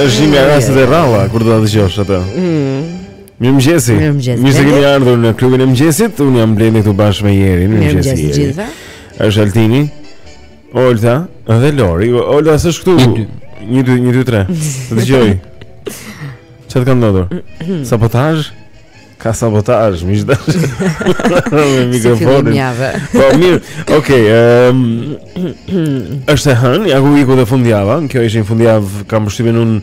është një nga rastet e rralla kur do ta dëgjosh atë. Mm. Mirëmëngjesi. Mirëmëngjesi. Mirë se keni ardhur në klubin e mëngjesit. Unë jam Blendi këtu bashkë me Jerin. Mirëmëngjes të gjithëve. Është Altini. Olta dhe Lori. Olta s'është këtu. 1 2 1 2 3. Të dëgjoj. Çfarë ka ndodhur? Sabotazh? Ka sabotazh, më jda. Me mikrofonin. Po mirë. Okej, ehm është e hënë, ja ku iku dhe fundjava. Kjo ishte një fundjavë kam përshtypjen unë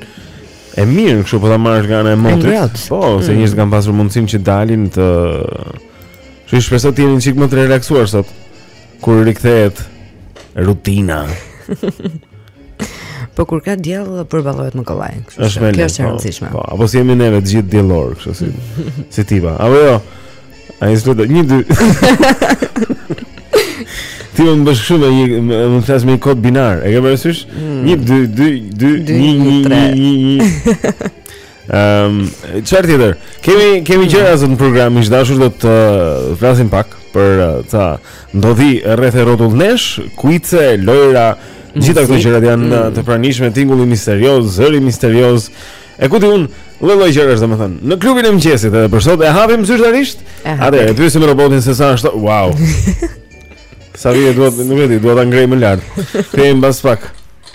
e mirë, kështu po ta marrësh nga ana e motit. Po, se mm. njerëzit kanë pasur mundësinë që të dalin të Ju shpresoj të jeni çik më të relaksuar sot. Kur rikthehet rutina. Po kur ka diell përballohet më kollaj. Është më lehtë. Është e po, rëndësishme. Po, apo si jemi neve të gjithë diellor, kështu si si tipa. Apo jo. Ai është do një dy. Ti më bësh kështu me një më më flet me një kod binar. E ke parasysh? 1 2 2 2 1 1 1 1 Ehm, um, çfarë tjetër? Kemi kemi gjëra sot në program, ish dashur do të uh, flasim pak për uh, ça ndodhi rreth e rrotull nesh, kuice, lojra, gjitha këto gjëra janë uh, mm. të pranishme, tingulli misterioz, zëri misterioz. E ku di unë lloj-lloj gjërash domethënë. Në klubin e mëngjesit edhe për sot e hapim zyrtarisht. Atëherë, e pyesim robotin se sa është. Wow. Sa vjen duhet, nuk e di, duhet ta ngrej më lart. Kthehemi pas pak.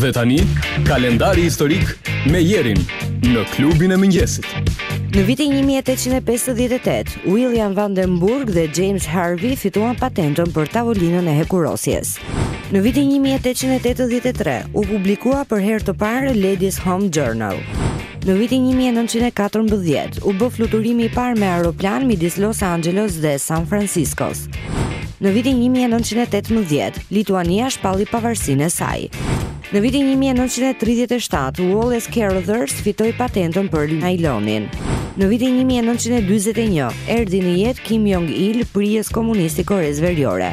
Dhe tani, kalendari historik me Jerin në klubin e mëngjesit. Në vitin 1858, William Vandenburg dhe James Harvey fituan patentën për tavolinën e hekurosjes. Në vitin 1883, u publikua për herë të parë Ladies Home Journal. Në vitin 1914, u bë fluturimi i parë me aeroplan midis Los Angeles dhe San Franciscos. Në vitin 1918, Lituania shpalli pavarësinë e saj. Në vitin 1937, Wallace Carothers fitoi patentën për najlonin. Në vitin 1941, erdhi në jetë Kim Jong-il, prijës komunist i Koresë Veriore.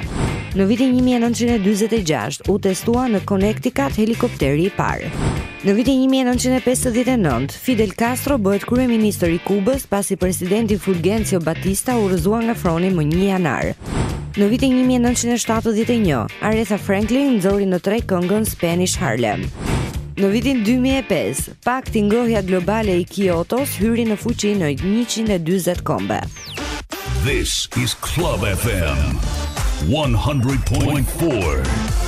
Në vitin 1946, u testua në Connecticut helikopteri i parë. Në vitin 1959, Fidel Castro bëhet kryeministër i Kubës pasi presidenti Fulgencio Batista u rrëzua nga froni më 1 janar. Në vitin 1971, Aretha Franklin nxori në treg këngën Spanish Harlem. Në vitin 2005, Pakti Ngrohja Globale i Kiotos hyri në fuqi në 140 kombe. This is Club FM 100.4.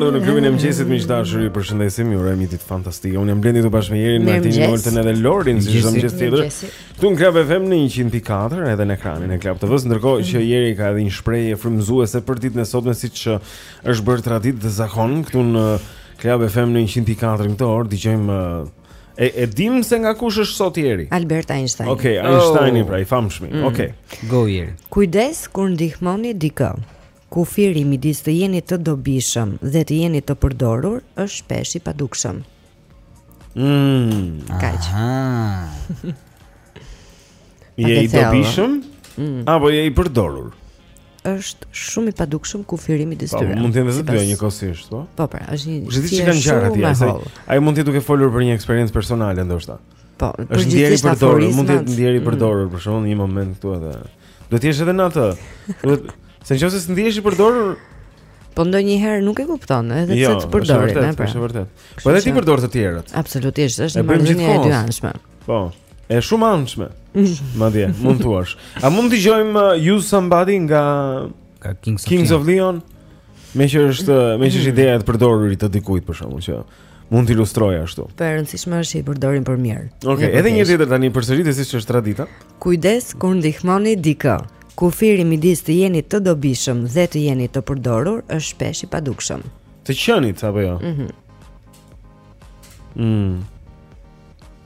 ardhur në klubin e mëngjesit miq të dashur, ju përshëndesim, ju urojmë ditë fantastike. Unë jam Blendi këtu bashkë me Jerin, Martin, Olten edhe Lorin, si çdo mëngjes tjetër. Këtu në Club FM në 100.4 edhe në ekranin e Club TV-s, ndërkohë që Jeri ka edhe një shprehje frymëzuese për ditën e sotme siç uh, Është bërë traditë dhe zakon këtu në Club FM në 100.4 në këtë orë, dëgjojmë... E, e dim se nga kush është sot Jeri? Albert Einstein. Okej, okay, Einstein oh. pra, i famshmi. Mm. Okej, okay. go Jeri. Kujdes kur ndihmoni dikë. Kufiri midis të jeni të dobishëm dhe të jeni të përdorur është shpesh i padukshëm. Mmm, kaq. Je i dobishëm? Mm. Apo je i përdorur? Është shumë i padukshëm kufiri midis tyre. Mund të jenë të dyja njëkohësisht, po? Po, pra, është një gjë që ka ngjarë atje. Ai mund të jetë duke folur për një eksperiencë personale ndoshta. Po, është ndjerë i përdorur, mund të jetë ndjerë i mm. përdorur për shembull një moment këtu edhe. Duhet të jesh edhe në atë. Do të se nëse s'ndiesh i përdorur, Po ndonjëherë nuk e kupton, edhe jo, pse të përdorin, jo, është vërtet, është vërtet. Po edhe ti përdor të tjerët. Absolutisht, është një marrëdhënie e dyanshme. Po. E shumanshme. Madje, mund thuash. A mund të dëgjojmë uh, Use Somebody nga nga Kings, Kings of Leon? Meqë është, meqë është mm. ideja e të përdorurit të dikujt për shembull që Mund të ilustroj ashtu. Po e rëndësishme është që i përdorim për mirë. Okej, okay, edhe një tjetër tani përsërite siç është tradita. Kujdes kur ndihmoni dikë. Kufiri midis të jeni të dobishëm dhe të jeni të përdorur është shpesh i padukshëm. Të qenit apo jo? Mhm. Mm. mm.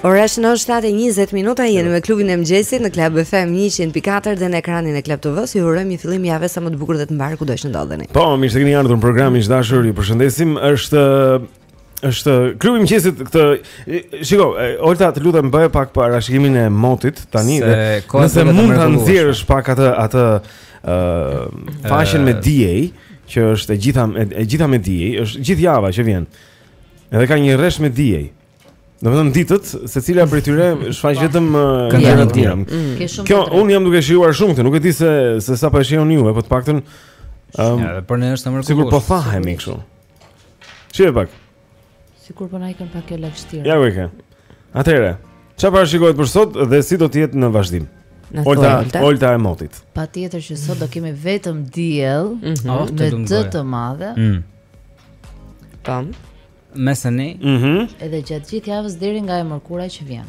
Ora shënon 7:20 minuta jeni me klubin e mëngjesit në Club FM 100.4 dhe në ekranin e Club TV-s. Ju urojmë një fillim jave sa më të bukur dhe të mbarë kudo që ndodheni. Po, mirë se keni ardhur në program miq të dashur. Ju përshëndesim. Është Është klubi i mëngjesit këtu shiko, Olta të lutem bëj pak parashikimin e motit tani dhe nëse mund ta nxjerrësh pak atë atë ë fashën me diell që është e gjitha e gjitha me diell, është gjithë java që vjen. Edhe ka një rresht me diell. Do vetëm ditët, secila prej tyre shfaq vetëm këngë të tjera. Mm. Kjo un jam duke shijuar shumë këtë, nuk e di se se sa po e shijoni ju, apo të paktën ëm për ne është më mirë. Sikur po thahemi kështu. Shihet pak Sikur po na ikën pak kjo lagështira Ja ku ikën Atëherë, ça parashikohet për sot dhe si do të jetë në vazhdim? Olta, Olta e motit Patjetër që sot do kemi vetëm diell mm -hmm. oh, Me të të madhe mm. Tam Mesë ne mm -hmm. Edhe gjatë gjithë javës deri nga e mërkura që vjen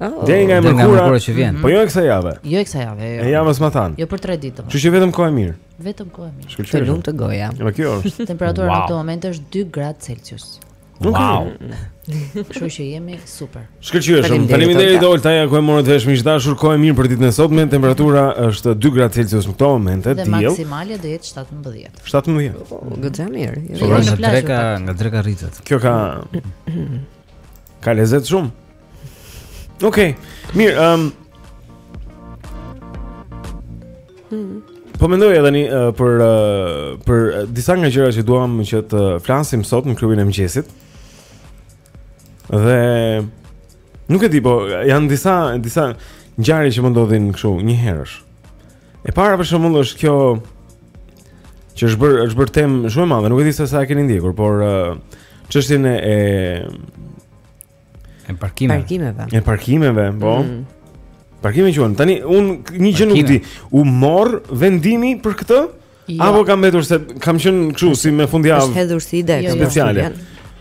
Oh. Deri nga e mërkura që vjen. Po jo e kësaj jave. Jo e kësaj jave. Jo. E javës matanë. Jo për 3 ditë. Kështu që vetëm kohë e mirë. Vetëm kohë e mirë. Shkëlqyer. Të lumtë goja. Po kjo është. Temperatura wow. në këtë moment është 2 gradë Celsius. Wow. Kështu që jemi super. Shkëlqyer shumë. Faleminderit Olta, ja ku e morët vesh miq të dashur. Kohë e mirë për ditën e sotme. Temperatura është 2 gradë Celsius në këtë moment. Dhe maksimale do jetë 17. 17. Po, Goxha mirë. Nga dreka, nga dreka rritet. Kjo ka Ka lezet shumë. Okej. Okay. Mirë, ëm um... Hmm. Po mendoja tani uh, për uh, për uh, disa nga gjërat që duam që të flasim sot në klubin e mëngjesit. Dhe nuk e di, po janë disa disa ngjarje që po ndodhin kështu njëherësh. E para për shembull është kjo që është bërë është bërë temë shumë e madhe, nuk e di se sa e keni ndjekur, por çështjen uh, e E parkimeve. Parkimeve. E parkimeve, po. Mm. Parkime quhen. Tani unë një gjë nuk di. U morr vendimi për këtë? Jo. Apo kam mbetur se kam qenë kështu si me fundjavë. Është hedhur si ide jo, jo. speciale.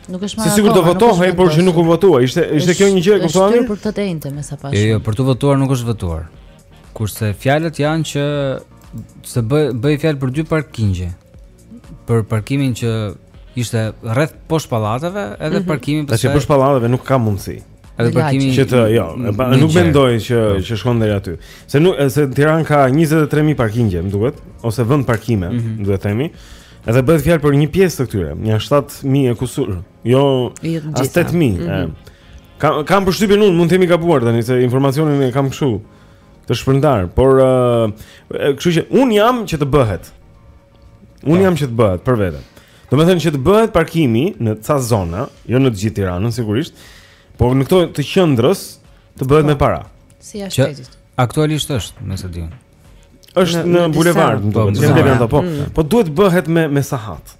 Nuk është marrë. Si sikur do votohej, por që nuk u votua. Ishte ishte kjo një gjë e kuptuar. Është për këtë të enjte me sa pas. Jo, jo, për të votuar nuk është votuar. Kurse fjalët janë që se bë bëhet fjalë për dy parkingje. për parkimin që ishte rreth poshtë pallateve, edhe mm -hmm. parkimi pastaj. Tash poshtë pallateve nuk ka mundësi. Edhe parkimi që të, jo, e pa, nuk mendoj që po. që shkon deri aty. Se nuk se Tirana ka 23000 parkinge, më duket, ose vendparkime, mm -hmm. duhet të themi. Edhe bëhet fjalë për një pjesë të këtyre, një 7000 e kusur. Jo, as 8000. Mm -hmm. Ka kam përshtypjen unë, mund të jem i gabuar tani se informacionin e kam kështu të shpërndarë, por uh, kështu që un jam që të bëhet. Unë jam që të bëhet për veten. Do me thënë që të bëhet parkimi në ca zona, jo në të gjithë Tiranën sigurisht, por në këto të qendrës të bëhet po. me para. Si jashtë shtetit. Aktualisht është, nëse di unë. Është në, në bulevard, më duket, në bulevard apo. Mm. Po duhet bëhet me me sahat.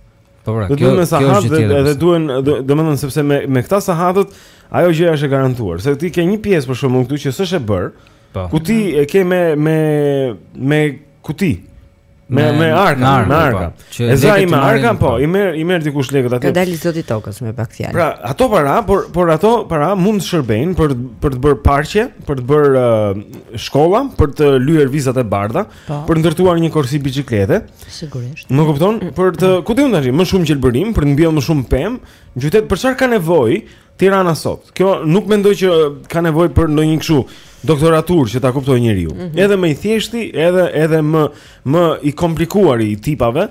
Po pra, kjo me sahat dhe, edhe duhen, domethënë sepse me me këta sahatët ajo gjëja është e garantuar. Se ti ke një pjesë për shembull këtu që s'është e bërë. Po. Kuti e ke me me me kuti. Me me arka, me arka. Po. E zë ai me arka, po, i merr i merr dikush lekët aty. Ka dalë zot i tokës me pak fjalë. Pra, ato para, por por ato para mund të shërbejnë për për të bërë parqe, për të bërë uh, shkolla, për të lyer vizat e bardha, po. për të ndërtuar një korsi biçiklete. Sigurisht. Më kupton? Për të, ku di unë tani, më shumë gjelbërim, për të mbjellë më shumë pemë, në qytet për çfarë ka nevojë? Tirana sot. Kjo nuk mendoj që ka nevojë për ndonjë kështu doktoraturë që ta kuptojë njeriu. Mm -hmm. Edhe më i thjeshti, edhe edhe më i komplikuari i tipave.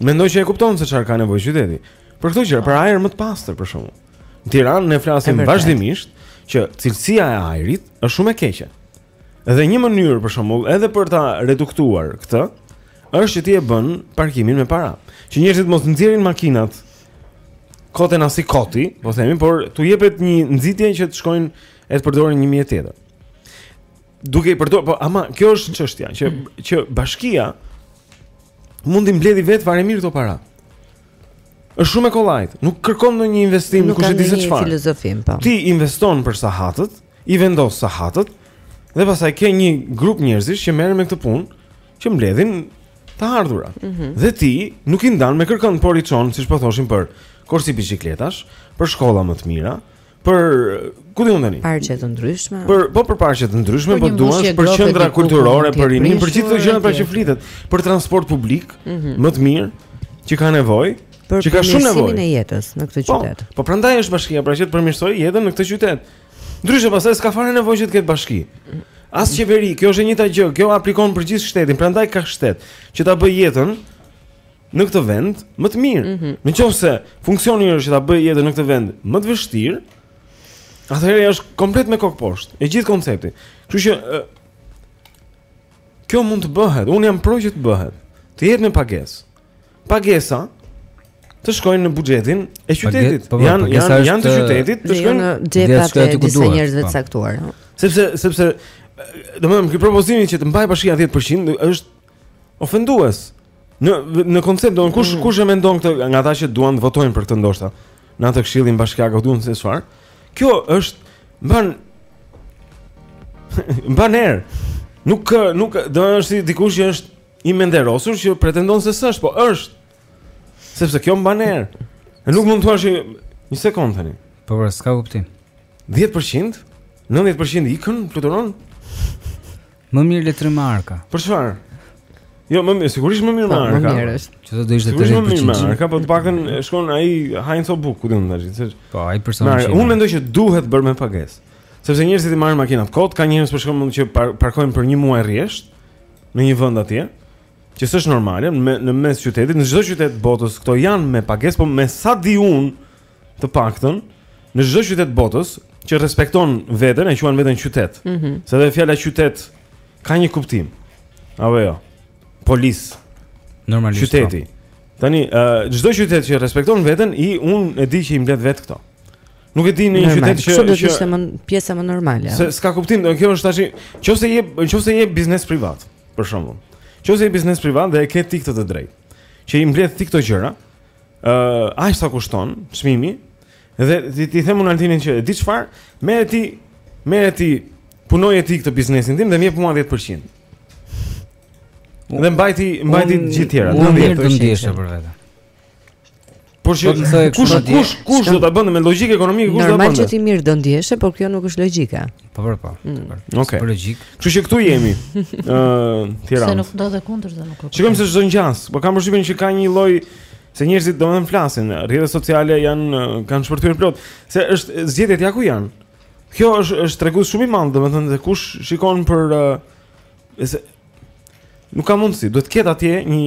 Mendoj që e kupton se çfarë ka nevojë qyteti. Për këto gjëra, për ajër më të pastër për shembull. Në Tiranë ne flasim vazhdimisht që cilësia e ajrit është shumë e keqe. Dhe një mënyrë për shembull edhe për ta reduktuar këtë është që ti e bën parkimin me para. Që njerëzit mos nxjerrin makinat kot më së koti, po themi, por t'u jepet një nxitje që të shkojnë e të përdorin një mjet tjetër. Duke i përdorur, po ama kjo është çështja që që bashkia mund t'i mbledhi vetë fare mirë këto para. Është shumë e kollajtë. Nuk kërkon ndonjë investim ku ta di se çfarë. Nuk ka filozofi, po. Ti investon për sahatët, i vendos sahatët dhe pastaj ke një grup njerëzish që merren me këtë punë, që mbledhin të ardhura. Mm -hmm. Dhe ti nuk i ndan me kërkënd por i çon, siç po thoshim për korsi biçikletash, për shkolla më të mira, për ku di unë tani? Parqe të ndryshme. Për po për parqe të ndryshme, po duan për qendra kulturore, për rininë, për gjithë këto gjëra pra që flitet, për transport publik, mhm. më të mirë që ka nevojë, që ka shumë nevojë. Për e jetës në këtë po, qytet. Po, po prandaj është bashkia pra që të përmirësojë jetën në këtë qytet. Ndryshe pastaj s'ka fare nevojë që të ketë bashki. As qeveri, kjo është e njëjta gjë, kjo aplikon për gjithë shtetin, prandaj ka shtet që ta bëjë jetën në këtë vend më të mirë. Mm -hmm. Në qoftë se funksioni është që ta bëjë jetën në këtë vend më të vështirë, atëherë është komplet me kokë poshtë. I gjithë koncepti. Kështu që e, kjo mund të bëhet. Unë jam pro që të bëhet. Të jetë me pagesë. Pagesat të shkojnë në buxhetin e qytetit. Po, po, janë janë janë të qytetit, të shkojnë në xhepat e disa njerëzve të po. caktuar. Sepse sepse domethënë ky propozimi që të mbajë bashkia 10% është Ofendues. Në në koncept, kush mm. kush e mendon këtë nga ata që duan të votojnë për këtë ndoshta. Në atë këshillin bashkiak apo ku di unë se çfarë. Kjo është mban mban erë. Nuk nuk do të thotë dikush që është i menderosur që pretendon se s'është, po është. Sepse kjo mban erë. Nuk mund të thuash një sekond tani. Po pra, s'ka kuptim. 10% 90% ikën, fluturon. Më mirë le të rrinë arka. Për çfarë? Jo, më mirë, sigurisht më mirë me arka. Më mirë është. Që do të ishte të rëndë. Më mirë me arka, po të paktën shkon ai ha një copë bukë, ku di unë tash, se Po, ai person që. Unë mendoj që duhet bërë me pagesë. Sepse njerëzit i marrin makinat kot, ka njerëz për shembull që parkojnë për një muaj rresht në një vend atje, që s'është normale, në mes qytetit, në çdo qytet botës këto janë me pagesë, po me sa di unë, të paktën në çdo qytet të botës që respekton veten e quan veten qytet. Mm -hmm. Se dhe fjala qytet ka një kuptim. Apo jo. Polis. Normalisht. Qyteti. Po. Tani çdo uh, qytet që respekton veten i unë e di që i mbledh vetë këto. Nuk e di ndonjë qytet që që do të ishte më pjesa më normale. Se s'ka kuptim, kjo është tash, nëse je nëse je biznes privat, për shembull. Nëse je biznes privat dhe e ke ti këtë të drejtë, që i mbledh ti këto gjëra, Ë, uh, aq sa kushton çmimi? Dhe t'i them unë Altinit që di çfarë, merr ti, merr ti punoje ti këtë biznesin tim dhe më jep mua 10%. Dhe mbajti, mbajti gjithë të tjerat. Unë mirë do ndihesha për vete. Por që po kush kush kush do ta bënte me logjikë ekonomike kush do ta bënte? Normal që ti mirë do ndiheshe, por kjo nuk është logjika. Po po po. Mm. Okej. Për logjik. Kështu që këtu jemi. Ë, Tiranë. Se nuk do të kundër se nuk. Shikojmë se ç'do ngjasë, po kam përshtypjen që ka një lloj se njerëzit domethënë flasin, rrjetet sociale janë kanë shpërthyer plot, se është zgjedhjet ja ku janë. Kjo është është tregues shumë i madh, domethënë se kush shikon për se nuk ka mundësi, duhet të ketë atje një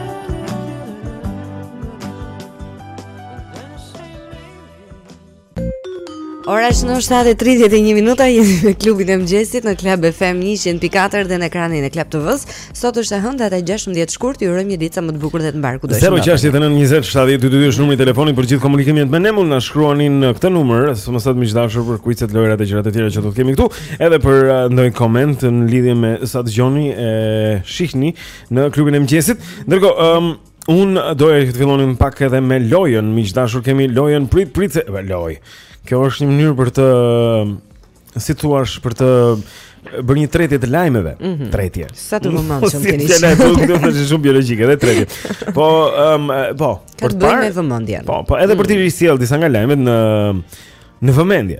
Ora është në 7:31 minuta jemi në klubin e mëngjesit në Club FM 100.4 dhe në ekranin e Club TV-s. Sot është e hëna, data 16 shkurt, ju urojmë një ditë sa më të bukur dhe të mbarë kudo të shkojmë. 069 20 7222 është numri i telefonit për gjithë komunikimet me ne, mund na shkruani në këtë numër, sidomos miq të dashur për kuicet, lojërat e gjërat e tjera që do të kemi këtu, edhe për uh, ndonjë koment në lidhje me sa dëgjoni e shihni Në klubin e mëngjesit. Ndërkohë, ëm um, unë doja të fillonim pak edhe me lojën. Miq të dashur, kemi lojën prit prit se loz. Kjo është një mënyrë për të si thua, për të bërë një tretje të lajmeve. Mm -hmm. Tretje. Sa të vëmendshëm keni. Si lajm, po duket shumë biologjike edhe tretje. Po, ëm, um, ka për të bërë me vëmendjen. Po, po, edhe mm -hmm. për të mhm. risjellë disa nga lajmet në në vëmendje.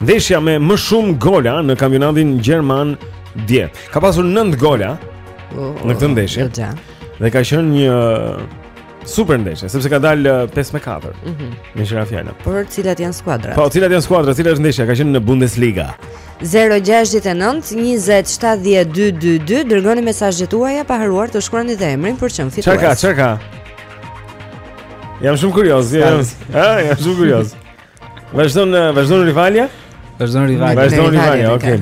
Ndeshja me më shumë gola në kampionatin gjerman dje. Ka pasur 9 gola oh, në këtë ndeshje. Jo, dhe ka qenë një super ndeshje, sepse ka dalë 5 me 4. Mhm. Mm me thënë fjalën. Por cilat janë skuadrat? Po cilat janë skuadrat? Cila është ndeshja? Ka qenë në Bundesliga. 0-6-9-20-7-12-2 Dërgoni mesazhet tuaja pa harruar të shkruani dhe emrin për çmimin fitues Çka, çka Jam shumë kurioz Jam shumë kurioz Vazhdon, vazhdon rivalja? Vazhdon rivalja. Vazhdon rivalja, okay.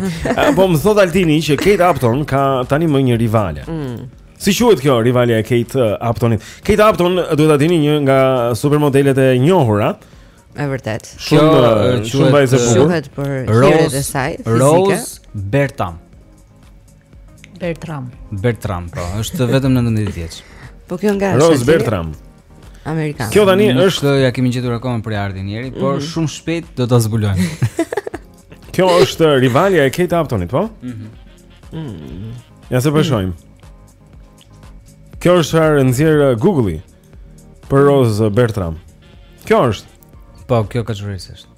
Po më thotë Altini që Kate Upton ka tanimë një rivale. Mm. Si quhet kjo rivalja e Kate uh, Uptonit? Kate Upton uh, duhet ta dini një nga supermodelet e njohura. E vërtetë. Shumë uh, shumë vajzë e bukur. Shquhet për hiret e saj fizike. Rose Bertram. Bertram. Bertram, po, është vetëm 19 vjeç. Po kjo nga Rose Shazili? Bertram. Amerikan. Kjo tani Nuk është ia kemi gjetur akoma prejardhjen njëri, mm -hmm. por mhm. shumë shpejt do ta zbulojmë. kjo është rivalja e Kate Uptonit, po? Mhm. Mm mm. Ja se po mhm. shohim. Kjo është çfarë nxjerr uh, Google-i për Rose Bertram. Kjo është. Po, kjo ka kaçurrelse është.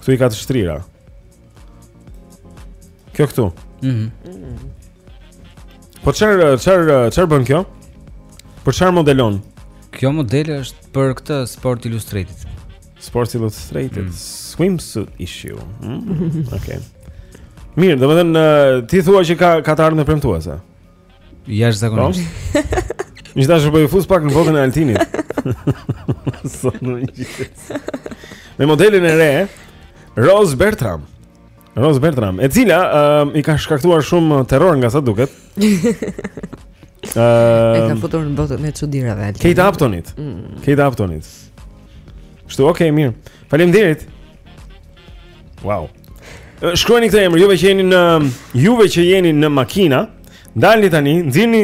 Këtu i ka të shtrira. Kjo këtu. Mhm. Mm po çfarë çfarë çfarë bën kjo? Për çfarë modelon? Kjo modele është për këtë Sport Illustrated. Sport Illustrated mm. swimsuit issue. Mm. Okej. Okay. Mirë, domethënë ti thua që ka ka të ardhme premtuese. Jashtëzakonisht. Po. Miq të dashur po ju fus pak në botën e Altinit. Sa në një Me modelen e re, Rose Bertram. Rose Bertram, e cila uh, i ka shkaktuar shumë terror nga sa duket. Ëh, uh, e ka futur në botën e çudirave Altinit. Kate Uptonit. Mm. Kate Uptonit. Kshtu, okay, mirë. Faleminderit. Wow. Shkruani këtë emër, juve që jeni në juve që jeni në makina, ndalni tani, nxirrni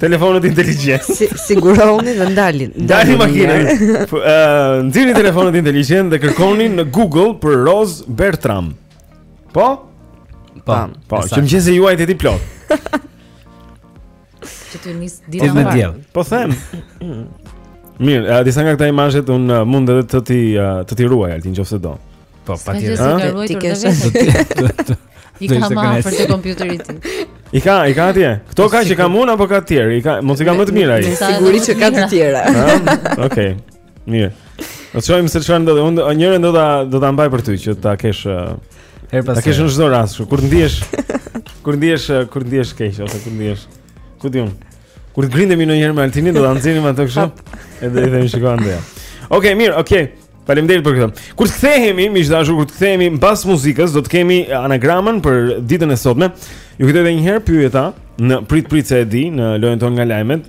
telefonat inteligjentë. Si, Sigurohuni dhe ndalni. Ndalni makinën. Po, ë, nxirrni telefonat inteligjentë dhe kërkoni në Google për Rose Bertram. Po? Po. Po, që mëngjesi juaj të jetë i plotë. Që të nisë dita e mbarë. Po them. Mirë, a disa nga këta imazhet unë uh, mund edhe të t'i uh, të t'i ruaj Altin nëse do. Po, patjetër. Ti ke sa të ti. I ka wallpaper të kompjuterit. I ka, i ka atje. Kto ka që kam unë apo ka të tjerë? I ka, mos i ka më të mira ai. Sigurisht që ka të tjera. Okej. Mirë. Do të shojmë se çfarë ndodhi. Unë njërën do ta do ta mbaj për ty që ta kesh herë pas. Ta kesh në çdo rast, kur ndihesh kur ndihesh kur ndihesh keq ose kur ndihesh. Ku di un? Kur të grindemi ne një herë me Altinin do ta nxjerrim atë kështu. Edhe i them shikoj andaj. Okej, mirë, okej. Faleminderit për këtë. Kur të kthehemi, miq të dashur, kur të kthehemi mbas muzikës, do të kemi anagramën për ditën e sotme. Ju kujtoj edhe një herë pyeta në prit prit se e di në lojën tonë nga lajmet.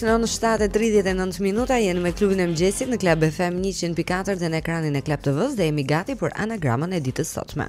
shënon 7:39 minuta jemi me klubin e mëngjesit në Club FM 104 dhe në ekranin e Club TV-s dhe jemi gati për anagramën e ditës së sotme.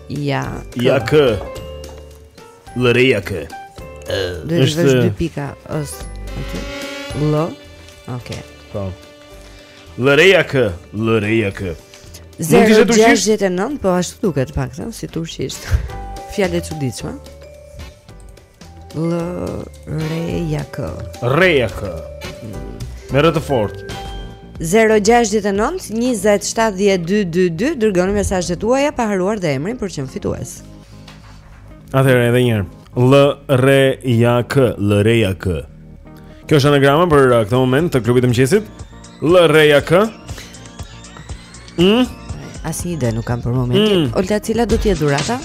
Ja. Ja kë. Lë rrë ja kë. Dhe është dy pika ës. L. Okej. Po. Lë rrë ja kë, lë rrë ja kë. 069 po ashtu duket paktën si turqisht. Fjalë e çuditshme. L Rrë ja K. Rrë ja K. Me rrë të fortë. 0-6-9-27-12-2 Dërgoni mesazhet tuaja Pa harruar dhe emrin për çmim fitues Atëherë edhe një herë L-rrë-ja-kë L-rrë-ja-kë Kjo është anagrama për uh, këtë moment të klubit të mëngjesit. L Rrë ja K. Mm. Asnjë ide nuk kam për momentin. Mm. Olta cila do të jetë dhurata?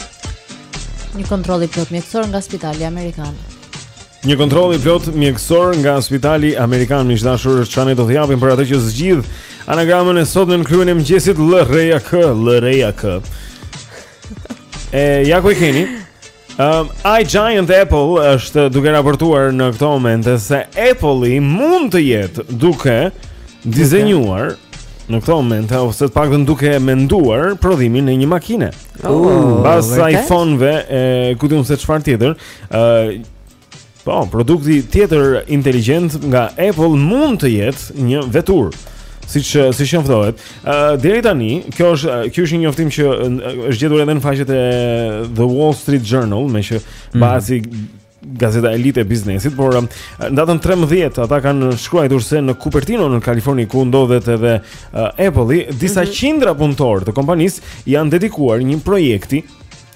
Një kontroll i plotë mjekësor nga Spitali Amerikan. Një kontroll i plotë mjekësor nga Spitali Amerikan, miq të dashur, çfarë do të japim për atë që zgjidh anagramën e sotme në klubin e mëngjesit L Rrë ja K, L Rrë ja K. E ja ku e keni? Um, I Giant Apple është duke raportuar në këto momente se Apple-i mund të jetë duke dizenjuar në këto momente ose të paktën duke menduar prodhimin e një makine. Oh, Mbas iPhone-ve, ku di un se çfarë tjetër, ë uh, Po, produkti tjetër inteligjent nga Apple mund të jetë një veturë. Siç eh, siç njoftohet. Ë uh, deri tani, kjo është eh, ky është një njoftim që eh, është gjetur edhe në faqet e The Wall Street Journal, me që mm. ba zi gazeta elite e biznesit, por um, në datën 13 ata kanë shkruajtur se në Cupertino në Kaliforni ku ndodhet edhe uh, Apple-i, disa mm -hmm. qindra punëtorë të kompanisë janë dedikuar një projekti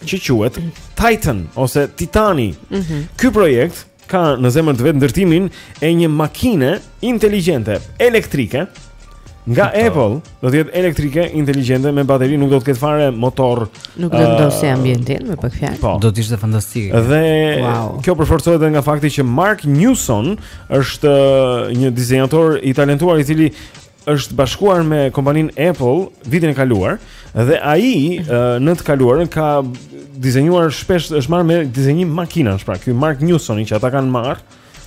që quhet Titan ose Titani. Mm -hmm. Ky projekt ka në zemër të vet ndërtimin e një makine inteligjente elektrike nga Apple, do të jetë elektrike inteligjente me bateri, nuk do të ketë fare motor. Nuk do të ndotë uh, ambientin, me pak fjalë. Po. Do të ishte fantastike. Dhe wow. kjo përforcohet edhe nga fakti që Mark Newson është një dizenjator i talentuar i cili është bashkuar me kompaninë Apple vitin e kaluar dhe ai në të kaluarën ka dizenjuar shpesh është marrë me dizenjim makinash, pra ky Mark Newsoni që ata kanë marrë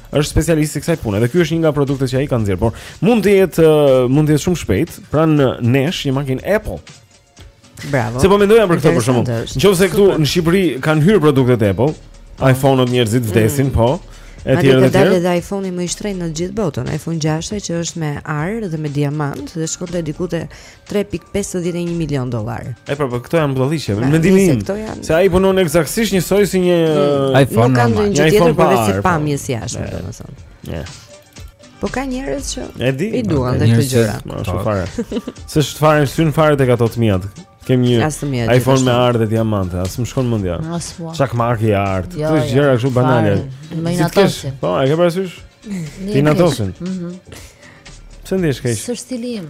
është specialist i kësaj pune dhe ky është një nga produktet që ai ka nxjerrë, por mund të jetë mund të jetë shumë shpejt pranë nesh një makinë Apple. Bravo. Se po mendoja për këtë pershkakun. Nëse këtu në Shqipëri kanë hyrë produktet Apple, po. iPhone-ot njerëzit mm. vdesin, po. Aty ka dalë edhe iPhone-i më i shtrenjtë në gjithë botën, iPhone 6 që është me ar dhe me diamant dhe shkon te diku te 3.51 milion dollarë. E pra, po këto janë budallallëqe, mendimi im. Se ai punon eksaktësisht njësoj si një mm. iPhone. Nuk kanë ndonjë gjë tjetër përveç se pamjes jashtë, domethënë. Ja. Po ka njerëz që i duan dhe këto gjëra. Po ashtu fare. S'ma zë syri fare tek ato të miat të kem një iPhone me ar dhe diamante, as më shkon mendja. Çakmak i artë. Jo, këto jo. gjëra kështu banale. Më i natosin. Po, e ke parasysh? Ti natosin. Mhm. Pse ndihesh keq? S'është stili im.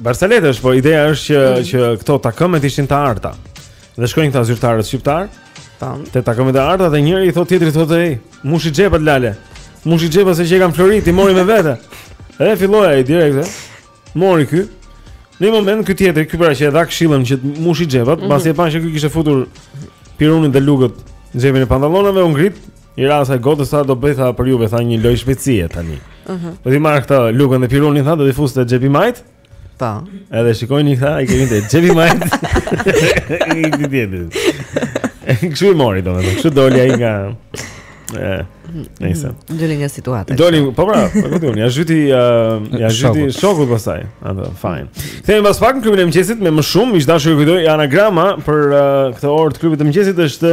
Barcelona është, po ideja është që mm. që këto takëmet ishin të arta. Dhe shkojnë këta zyrtarët shqiptarë tanë te takëmet e arta dhe njëri i thotë tjetrit thotë ej, mbushi xhepat lale. Mbushi xhepat se qenkan florinj, t'i marrim me vete. Edhe filloi ai direkt, e. Mori ky. Në një moment ky tjetri, ky pra që e dha këshillën që mbushi xhepat, mm -hmm. pasi e pa që ky kishte futur pirunin dhe lugët në xhepin e pantallonave, u ngrit I ra asaj gotës, do bëj tha për juve tha një lojë shpejtësie tani. Ëh. Uh -huh. Do i marr këtë lugën e pirunin tha do i fus te xhepi i majtë. Ta. Edhe shikojini tha i kemi te xhepi i majtë. I di di di. Kështu i mori domethënë, kështu doli ai nga ë Nëse. Doli nga situata. Doli, po pra, po ku doni? Ia zhyti, ia zhyti shokut pastaj. Atë, fine. Kthehemi pas pak në klubin e mëngjesit me më shumë, miq të dashur ju kujtoj anagrama për këtë orë të klubit të mëngjesit është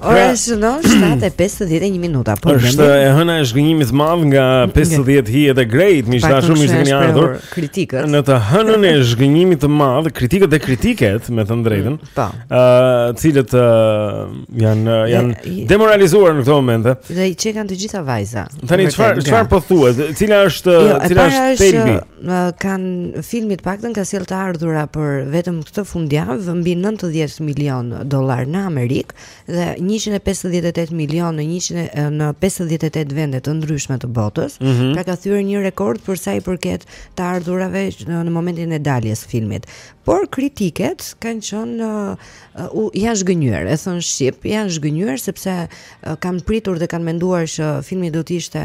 Ora është në 7:51 minuta, po jemi. Është e hëna e zhgënjimit të madh nga 50 hije dhe Grey, miq të dashur, mirë se keni ardhur. Kritikët. Në të hënën e zhgënjimit të madh, kritikët dhe kritiket, me të drejtë. Mm, po. Ë, të cilët janë janë demoralizuar në këtë moment. Dhe qenkan të gjitha vajza. Tani çfarë çfarë po thuhet? Cila është jo, cila është thelbi? kanë filmi të paktën ka sjell të ardhura për vetëm këtë fundjavë mbi 90 milion dollar në Amerikë dhe 158 milion në 100 në 58 vende të ndryshme të botës. Mm -hmm. Pra ka thyer një rekord për sa i përket të ardhurave në momentin e daljes së filmit. Por kritikët kanë qenë uh, uh, janë zhgënjyer, e thon shqip, janë zhgënjyer sepse uh, kanë pritur dhe kanë menduar që filmi do të ishte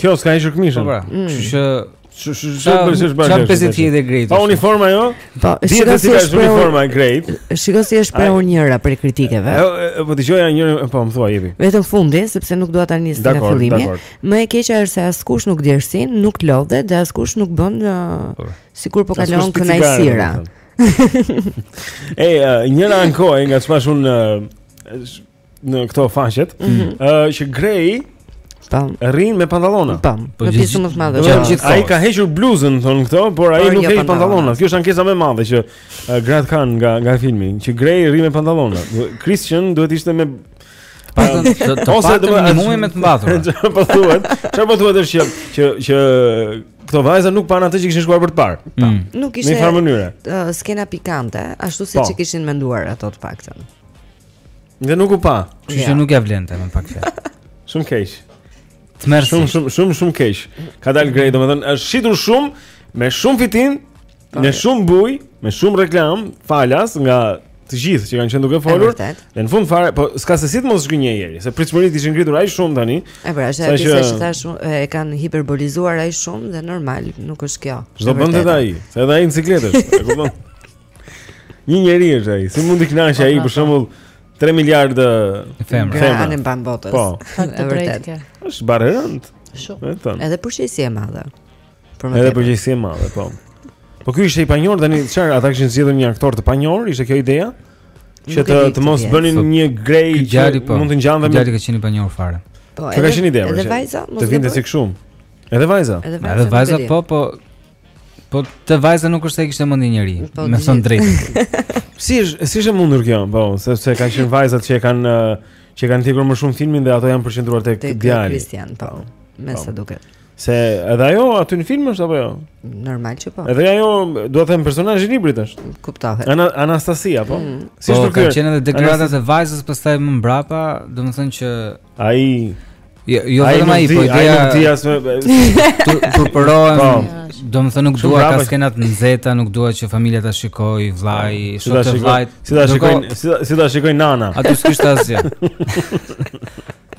Kjo s'ka hequr këmishën. Po, pra. Mm. Kështu që Çu çu çu çu bën 50 hijet e Greit. Pa uniforma jo? Po, shiko si është uniforma e Greit. Shiko si është shprehur njëra prej kritikeve. Po, po dëgjoja një, po më thua jepi. Vetëm fundi, sepse nuk dua ta nis nga fillimi. Më e keqja është se askush nuk djersin, nuk lodhet dhe askush nuk bën po. sikur po kalon kënaqësira. Ej, njëra ankohej nga çfarë un në këto faqet, ë mm -hmm. që Grey Tam. Rri me pantallona. Tam. Po në pjesën më të madhe. Ja, gjithë. Ai ka hequr bluzën thon këto, por ai nuk heq pantallona. Kjo është ankesa më e madhe që uh, gratë kanë nga nga filmi, që Grey rri me pantallona. Christian duhet ishte me Ose të minimumi me të mbathura. Çfarë po thuhet? Çfarë po thuhet është që që që këto vajza nuk panë atë që kishin shkuar për të parë. Mm. Nuk ishte në një farë mënyre. Uh, skena pikante, ashtu siç po. e kishin menduar ato të paktën. Dhe nuk u pa. Kështu që nuk ja vlente me pak fjalë. Shumë keq. Tmerr shumë shumë shumë shumë keq. Ka dalë Grey, domethënë është shitur shumë me shumë fitim, me shumë bujë, me shumë reklamë, falas nga të gjithë që kanë qenë duke folur. Dhe në fund fare, po s'ka se si të mos zhgënjehet njeriu, se pritshmëritë ishin ngritur aq shumë tani. E pra, është ajo që thashë, e kanë hiperbolizuar aq shumë dhe normal, nuk është kjo. Ç'do bëjë edhe ai, se edhe ai në siklet është, e kupton? Një njeri është ai, si mund të kënaqë ai për shembull 3 miliardë femra. Femra anembanë botës. Po. Është vërtet. Është barrë e rëndë. Shumë. Edhe përgjegjësi e madhe. Për më tepër. Edhe përgjegjësi e madhe, po. Po ky ishte i panjohur tani, çfarë ata kishin zgjedhur një aktor të panjohur, ishte kjo ideja? Që të të mos bënin një Grey që po. mund të ngjante me Djali ka qenë i panjohur fare. Po. Kjo ka qenë ideja. Edhe vajza, mos të vinte si kështu. Edhe vajza. Edhe vajza po, po Po te vajza nuk është se kishte mendin njeri, po, me thënë të drejtën. Si është, si është e mundur kjo? Po, sepse kanë qenë vajzat që e kanë që kanë ndjekur më shumë filmin dhe ato janë përqendruar tek djali. Tek Kristian, po. Me po. sa duket. Se edhe ajo aty në film është apo jo? Normal që po. Edhe ajo, do të them personazhi i librit është. Kuptohet. Ana Anastasia, po. Mm. Si po, është kjo? Kanë qenë edhe deklaratat e vajzës pastaj më mbrapa, domethënë që Ai Jo, jo vetëm ai, po edhe ajo. Ai nuk di se turpërohem. Po. Domethënë nuk dua ka skena të nxehta, nuk dua që familja ta shikojë, vllai, shokët e vllait. Si ta shikojë, si ta shikojë nana. Aty s'kishte asgjë.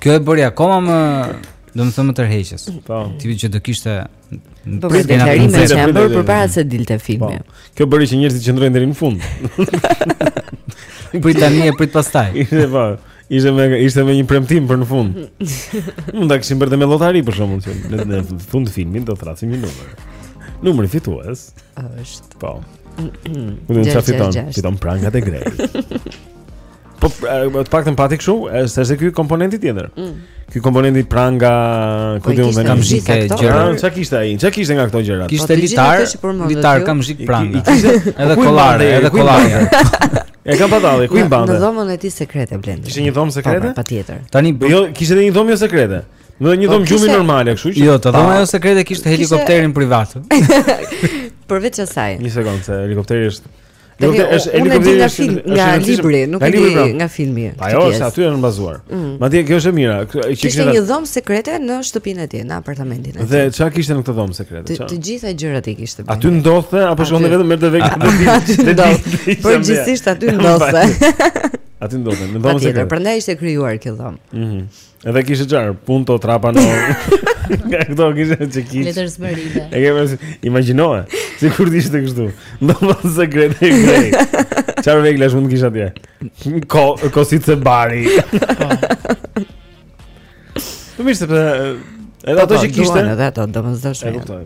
Kjo e bëri akoma më, domethënë më tërheqës. Po. Tipi që do kishte Do të kemi deklarim e kemi bërë përpara se dilte filmi. Po. Kjo bëri që njerëzit të qëndrojnë deri në fund. Prit tani e prit pastaj. Ishte po. Ishte me ishte me një premtim për në fund. Mund ta kishim bërë me lotari për shembull që në fund të filmit do të thrasim një numër. Numri fitues është. Po. Dhe çfarë fiton? Fiton prangat e Grejit. Po të paktën pati kështu, është se ky komponenti tjetër. Mm. Ky komponenti pranga, ku di unë, kamzhik e gjëra. Çka kishte ai? Çka kishte nga këto gjëra? Kishte po, litar, litar kamzhik pranga. Edhe kollare, edhe kollare. E kam pa tallje, ku i mbante? Në dhomën e tij sekrete Blendi. Kishte një dhomë sekrete? Po, po, patjetër. Tani po jo, kishte edhe një dhomë jo sekrete. Në një dhomë gjumi normale, kështu që. Jo, te dhoma jo sekrete kishte helikopterin privat. Përveç asaj. Një sekondë, helikopteri është Tani, Nuk është unë e di nga film, nga libri, nuk e di pra. nga filmi. Po ajo është aty është bazuar. Mm. Madje kjo është e mira, që kishte Kishte një dhomë sekrete në shtëpinë e tij, në apartamentin e tij. Dhe çfarë kishte në këtë dhomë sekrete? Të, të gjitha gjërat i kishte bërë. Aty ndodhte apo shkonte vetëm merrte veglat e tij. Përgjithësisht aty ndodhte. Aty ndodhte, në dhomë sekrete. Prandaj ishte krijuar kjo dhomë. Mhm. Edhe kishte çarë, punto, trapan. Nga këto kishte që kish. Letër zmerile. Imagjinoje, sikur të ishte kështu. Në dhomën sekrete Grei. Çar vegla mund të kishte atje. Ko kositëse bari. Po mirë sepse edhe ato që kishte. Edhe ato domosdoshmë. E kuptoj.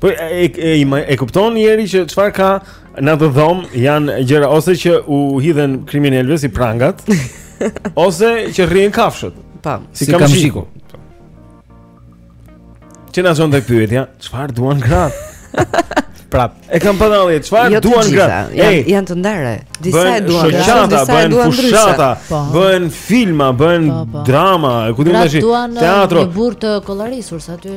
Po e e e, e kupton njeri që çfarë ka në atë dhomë janë gjëra ose që u hidhen kriminelëve si prangat ose që rrihen kafshët. Po, si, si kamzhiku. Që na çon te pyetja, çfarë duan gratë? prap. E kam pa tallje, çfarë duan gratë? Janë janë të ndare. Disa e duan, disa e duan. Bëhen fushata, po. bëhen filma, bëhen po, po. drama, e ku di unë tash? Teatro. Duan një burrë të kollarisur si ty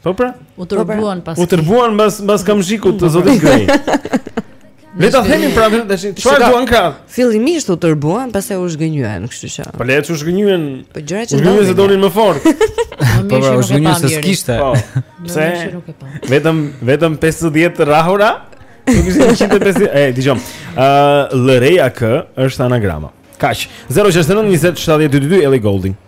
Po pra, u tërbuan pas. U tërbuan mbas mbas kamzhikut të zotit Grej. Le ta themi pra vetë tash çfarë duan gra. Fillimisht u tërbuan, pastaj u zhgënjyen, kështu që. Po dhe këto u zhgënjyen. Po gjëra që ndodhin. Jo se donin më fort. Po pra, u zhgënjyen se s'kishte. Po. Pse? Vetëm vetëm 50 rrahura. Nuk ishte 150. Ej, dëgjom. Ë, Lere ja K është anagrama. Kaq. 069 20 70 222 Ellie Goulding.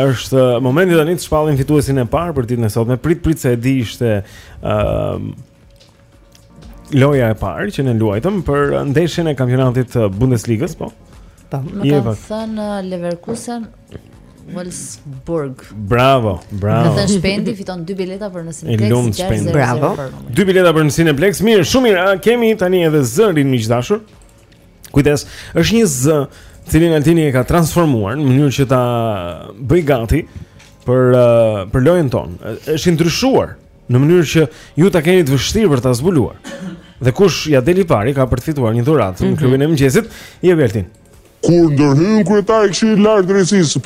Është uh, momenti tani të shpallim fituesin e parë për ditën e sotme. Prit prit se e di ishte ë uh, loja e parë që ne luajtëm për ndeshjen e kampionatit të Bundesligës, po. Po, më kanë thënë uh, Leverkusen Wolfsburg. Bravo, bravo. Këtë Shpendi fiton dy bileta për në Cineplex. Bravo. Dy bileta për në Cineplex. Mirë, shumë mirë. Kemi tani edhe zërin mikdashur. Kujdes, është një zë të cilin Altini e ka transformuar në mënyrë që ta bëj gati për uh, për lojën tonë. Është i ndryshuar në mënyrë që ju ta keni të vështirë për ta zbuluar. Dhe kush ja deli pari ka për të fituar një dhuratë mm -hmm. në mhm. klubin e mëngjesit, jepi Altin. Kur ndërhyn kryetari i Këshillit të Lartë të Drejtësisë,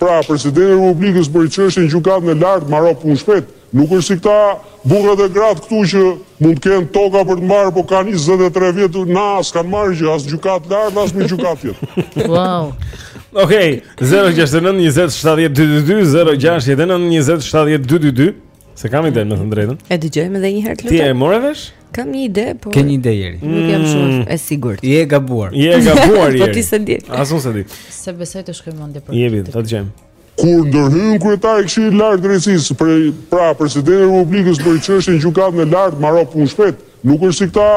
pra presidenti i Republikës për çështjen e gjykatës së lartë, maro punë shpejt. Nuk është si këta burrat e gratë këtu që mund të kenë toka për të marrë, po kanë 23 vjet na s'kanë marrë gjë, as gjykatë lart, as në gjykatë tjetër. Wow. Okej, okay, 069 20 70 222 069 20 70 222. S'e kam idenë me të drejtën. E dëgjojmë edhe një herë lutem. Ti e morë vesh? Kam një ide, por Ke një ide Iri. Nuk jam shumë mm. e sigurt. Je gabuar. Je gabuar Iri. Po ti s'e di. As unë s'e di. S'e besoj të shkojë mendja për. Jepi, ta dëgjojmë. Kur ndërhyn kryetari i Këshillit të Lartë të Drejtësisë, pra Presidenti i Republikës për çështjen në Gjykatën e Lartë maro punë shpejt. Nuk është si këta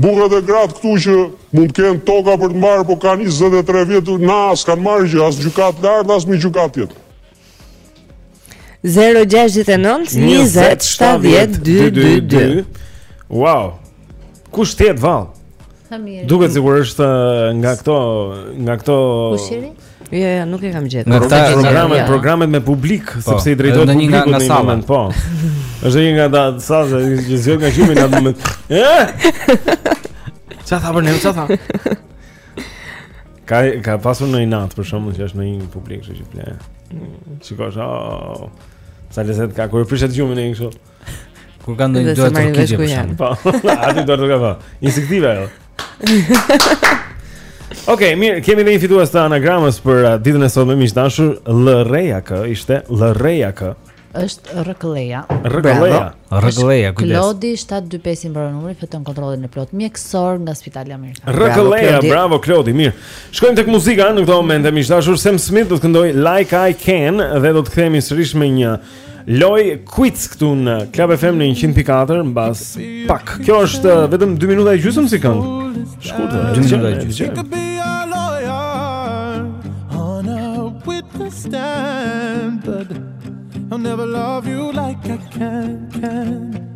burrat e gratë këtu që mund të kenë toka për të marrë po kanë njëzet e tre vjet na s'kanë marrë gjë, as Gjykatë të Lartë as në gjykatë tjetër. 069 20 70 222. Wow. Kush të jetë vallë? Duket sikur është eh, nga këto, nga këto Kushiri? Jo, jo, nuk e kam gjetur. Nga këta programet, ja. programet me publik, po, sepse i drejtohet publikut nga, nga në një moment, po. Është një nga ata salla që zgjohet nga gjumi në atë moment. Eh! Ça tha për ne, ça tha? Ka ka pasur në inat për shembull që është në një publik, kështu që fle. Ç'i bësh, oh, sa lezet ka kur prishet gjumin e kështu. Kur kanë ndonjë dorë të rëkitje për shembull Po, aty dorë të ka po Insektive ajo Ok, mirë, kemi dhe një fitues të anagramës për uh, ditën e sotme miq të dashur Lëreja kë, ishte Lëreja kë është Rëkëleja. Rëkëleja. Rëkëleja, kujdes. Klodi 725 i mbaron numri, fiton kontrollin e plot mjekësor nga Spitali Amerikan. Rëkëleja, bravo Klodi, mirë. Shkojmë tek muzika në këtë moment, miq të dashur, Sam Smith do të këndojë Like I Can dhe do të kthehemi sërish me një Lojë Quiz këtu në Club FM në 100.4 mbas pak. Kjo është uh, vetëm 2 minuta e gjysmë si këngë. Shkurtë, 2 minuta e gjysmë. I'll never love you like I can, can.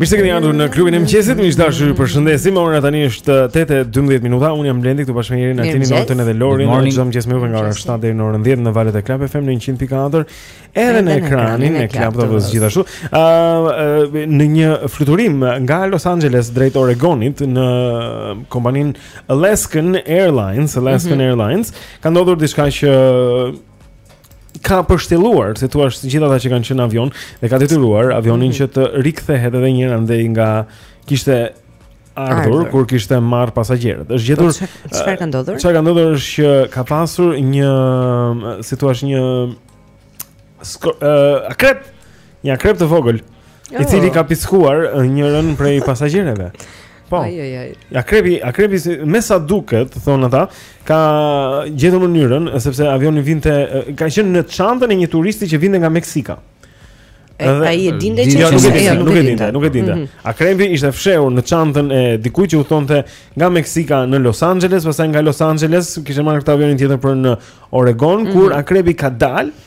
Mirë se keni ardhur në klubin e mëngjesit. Miq të dashur, ju përshëndesim. Ora tani është 8:12 minuta. Unë jam Blendi këtu bashkë me Irin, Altinin, Norton dhe Lorin. Ne jemi gjithë mëngjesin nga ora 7 deri në orën 10 në valët e Club FM në 100.4 edhe në ekranin e Club TV gjithashtu. Ë në një fluturim nga Los Angeles drejt Oregonit në kompaninë Alaskan Airlines, Alaskan mhm. Airlines, ka ndodhur diçka që ka pështelluar, si thua, të gjithë ata që kanë qenë në avion dhe ka detyruar avionin mm -hmm. që të rikthehet edhe një herë andej nga kishte ardhur kur kishte marrë pasagjerët. Është gjetur po, çfarë ka ndodhur? Çfarë ka ndodhur është që ka pasur një, si thua, një akrep Një akrep të vogël, oh. i cili ka pickuar njërën prej pasagjereve. Po. Ai ai ai. Akrepi, akrepi me sa duket, thonë ata, ka gjetur mënyrën sepse avioni vinte ka qenë në çantën e një turisti që vinte nga Meksika. Edhe ai e dinte që jo, nuk e dinte, nuk e dinte, nuk e dinte. Mhm. Akrepi ishte fshehur në çantën e dikujt që udhëtonte nga Meksika në Los Angeles, pastaj nga Los Angeles kishte marrë këtë avionin tjetër për në Oregon, mhm. kur akrepi ka dalë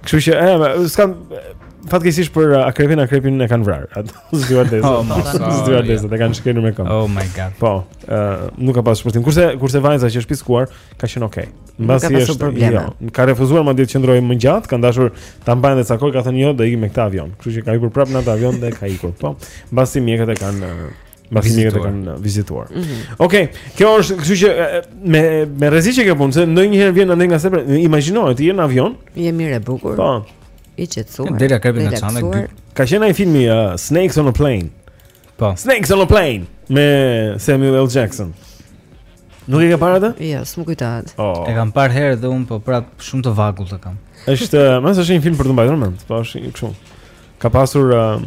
Kështu që, e, fatkeqësisht për uh, akrepin, akrepin e kanë vrarë. Ato stjuardesat. Oh, mos, oh, Ato stjuardesat e kanë shkelur me këmbë. Oh my god. Po, ë nuk ka pas shpëtim. Kurse kurse vajza që është pickuar ka qenë okay. S'ka pasur probleme. Jo, ka refuzuar madje të qëndrojë më gjatë, kanë dashur ta mbajnë dhe ca kohë, ka thënë jo, do iki me këtë avion. Kështu që ka hyrë prapë në atë avion dhe ka ikur. Po, mbasi mjekët e kanë uh, Mbasi mjekët e kanë vizituar. Mm -hmm. Okej, okay, kjo është, kështu që me me rrezik kjo punë, se ndonjëherë vjen ndonjë nga sepër, imagjino ti je në avion. Je mirë e bukur. Po. I qetësuar. Del akrepi në çantë aty. Ka qenë ai filmi uh, Snakes on a Plane. Po. Snakes on a Plane me Samuel L. Jackson. Nuk e ke parë atë? Jo, s'më kujtohet. Oh. E kam parë një herë dhe unë po prapë shumë të vagullt e kam. Është, uh, nuk është një film për të mbajtur mend, po është kështu. Ka pasur uh,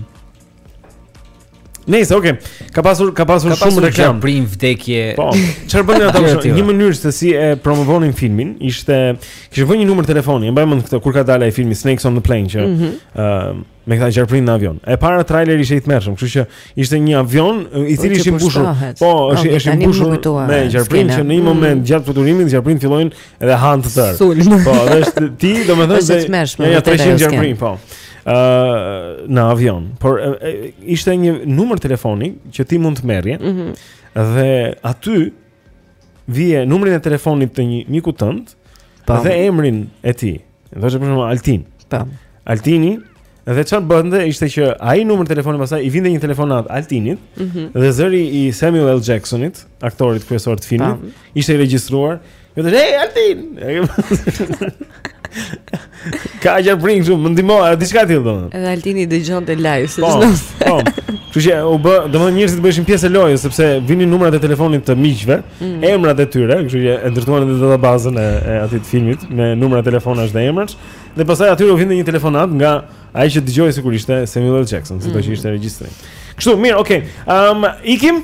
Nëse, okay. Ka pasur ka pasur ka shumë reklamë. Ka prim vdekje. Po. Çfarë bënin ata? Një mënyrë se si e promovonin filmin ishte kishin vënë një numër telefoni. Mbaj mend këtë kur ka dalë ai filmi Snakes on the Plane që ëh mm -hmm. uh, me këta gjarpërinj në avion. E para traileri ishte i tmerrshëm, kështu që ishte një avion i cili ishte mbushur. Po, është okay, është mbushur me gjarpërinj që në një mm. moment mm. gjatë fluturimit gjarpërinjtë fillojnë edhe han të tërë. Po, është ti, domethënë se nja 300 gjarpërinj, po. uh, në avion, por uh, ishte një numër telefoni që ti mund të merrje. Mm -hmm. Dhe aty vije numrin e telefonit të një miku tënd dhe emrin e tij. Le të themi Altin. Tam. Altini Dhe çfarë bënte ishte që ai numër telefoni pastaj i vinte një telefonatë Altinit mm -hmm. dhe zëri i Samuel L. Jacksonit, aktorit kryesor të filmit, ishte i regjistruar I thoshte hej, Altin! Ka gjarpërinj shumë, më ndihmo, a diçka të tillë Edhe Altini dëgjonte live, se po, që nëse Po, kështu që u bë, domethënë njerëzit bëheshin pjesë e lojës Sepse vinin numrat e telefonit të miqve, mm. emrat e tyre Kështu që e ndërtuan edhe dhe bazën e, e atij filmit Me numra telefonash dhe emra Dhe pastaj atyre u vinde një telefonatë nga Ai që dëgjohej sikur ishte Samuel Jackson, sado mm. që ishte regjistrim. Kështu, mirë, okay. Ehm, um, ikim.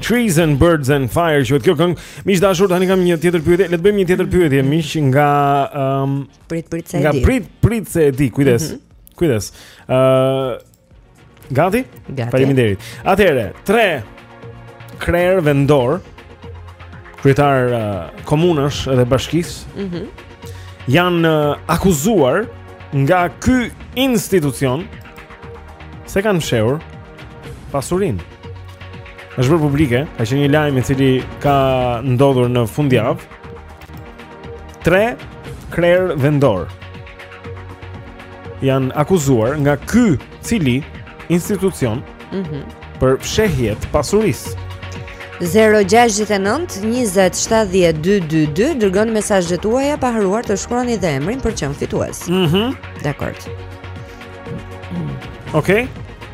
Trees and Birds and Fire, ishte kjo këngë. Miq të dashur, tani kam një tjetër pyetje. Le të bëjmë një tjetër pyetje, miq, nga ëm um, prit prit se e di. Nga prit prit se e di, kujdes. Mm -hmm. Kujdes. Ë uh, Gati? Gati. Faleminderit. Atëherë, tre krerë vendorë, kryetarë uh, komunash dhe bashkish. Mhm. Mm janë uh, akuzuar nga ky institucion se kanë fshehur pasurinë. Është bërë publike, ka qenë një lajm i cili ka ndodhur në fundjavë. Tre krerë vendorë janë akuzuar nga ky cili institucion mm -hmm. për fshehje të pasurisë. 0-6-9-27-12-2 Dërgoni mesazhet tuaja pa harruar të shkroni dhe emrin për të qenë fitues Mhm mm Dakord mm. Okej okay.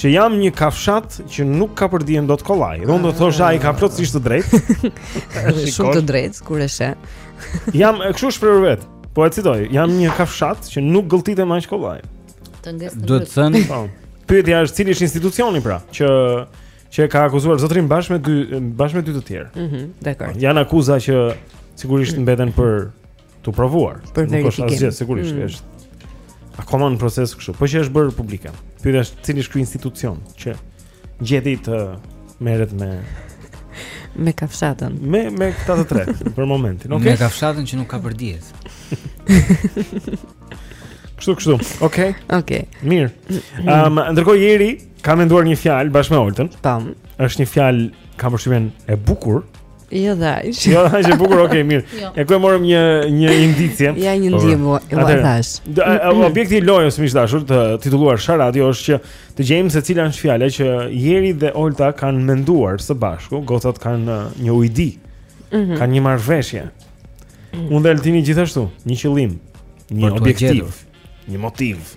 që jam një kafshatë që nuk kapërdihem dot kollaj. Dhe unë do thosha ai ka plotësisht të drejtë. Është shumë të drejtë kur e sheh. jam, kështu është shprehur vetë. Po e citoj, jam një kafshatë që nuk gëlltitem aq kollaj. Të ngec. Duhet thënë. Po. Pyetja është cili është institucioni pra që që e ka akuzuar zotërinë bashkë me dy bashkë me dy të tjerë. Mhm, mm dakord. Janë akuza që sigurisht mbeten për T'u provuar. Nuk është asgjë sigurisht, mm. është akoma në proces kështu. Po që është bërë publike. Pyetja është cili është ky institucion që gjeti të merret me me kafshatën. Me me këta të tre për momentin. Okej. Okay? Me kafshatën që nuk kapërdihet. Kështu kështu. Okej. Okay. Okej. Okay. Mirë. Ëm um, ndërkohë Jeri ka menduar një fjalë bashkë me Oltën. Tam. Është një fjalë kam përshtypjen e bukur. Jo dhe aq. Jo, aq e bukur, okay, mirë. Jo. Ja ku e morëm një një indicie? Ja një indicie, po, po, e thashë. Objekti i lojës miq të dashur të titulluar Sharadio është që të gjejmë se cila është fjala që Jeri dhe Olta kanë menduar së bashku, gocat kanë uh, një ujdi. Mhm. Kanë një marrëveshje. Unë dhe Altini gjithashtu, një qëllim, një objektiv, një motiv.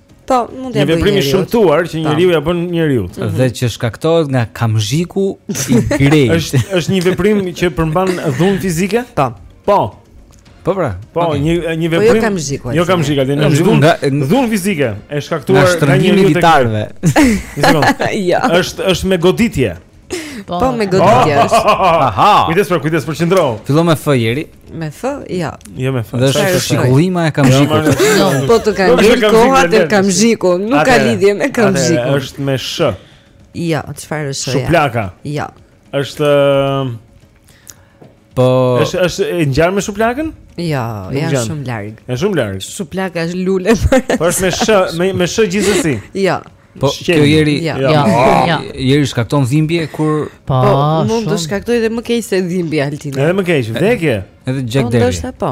Po, mund të bëjë. Një veprim i shëmtuar që njeriu ia bën njeriut. Mhm. Dhe që shkaktohet nga kamzhiku i drejtë. Është është një veprim që përmban dhunë fizike? Po. Po. Po pra. Po, okay. një një po, jo veprim. Jo kamzhiku. Jo kamzhiku, dhe dhunë nga dhunë fizike, e shkaktuar nga një militarëve. Jo. Është është me goditje. Po, po me goditje është. Aha. Kujdes për kujdes për qendro. Fillon me F Jeri. Me F? Jo. Jo me F. Dhe është fishkëllima e kamzhikut. Jo, po të ka ngel koka te kamzhiku, nuk ka lidhje me kamzhikun. Është me sh. Jo, çfarë është? Shuplaka. Jo. Është Po është është e ngjashme me shuplakën? Jo, janë shumë larg. Është shumë larg. Shuplaka është lule. Po është me sh, me me sh gjithsesi. Jo. Po kjo Jeri, jo, jo. jo. Jeri shkakton dhimbje kur po, po mund të shkaktojë edhe më keq se dhimbje Altin. Edhe më keq, vdekje. Edhe Jack Deri. Po, ndoshta po.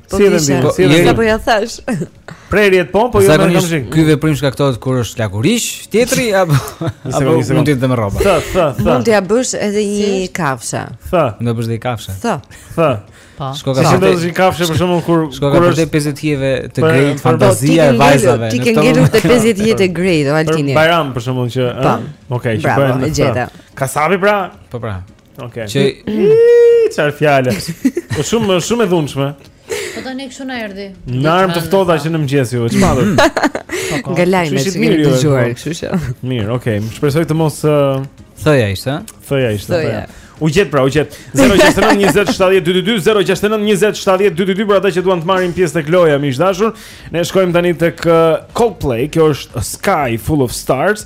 Po si edhe mirë, si edhe apo ia thashë. Prerjet po, po jo me kamxhik. Ky veprim shkaktohet kur është lakurish, tjetri apo apo mund të jetë me rroba. Tha, tha, tha. Mund t'ia bësh edhe një kafshe. Tha. Mund të bësh dhe kafsha. Tha. Tha. Po. Shko ka. Mund të bësh një kafshë për shembull kur shko ka për te 50 hijet e Greit, fantazia e vajzave. Ti ke ngelur te 50 hijet e Greit, Altini. Bajram për shembull që, ëh. Okej, që bën. Kasapi pra. Po pra. Okej. Që çfarë fjalë? Po shumë shumë e dhunshme. Po tani kshu na erdhi? Me armë të ftohta që në mëngjes ju, çfarë? Nga lajme që kemi dëgjuar, po. kështu që. Mirë, okay. Shpresoj të mos thoja ishte, ha? Thoja ishte. Thoja. U gjet pra, u gjet. 069 20 70 222 069 20 70 222 për ata që duan të marrin pjesë tek loja miq të dashur. Ne shkojmë tani tek uh, Coldplay, kjo është A Sky Full of Stars,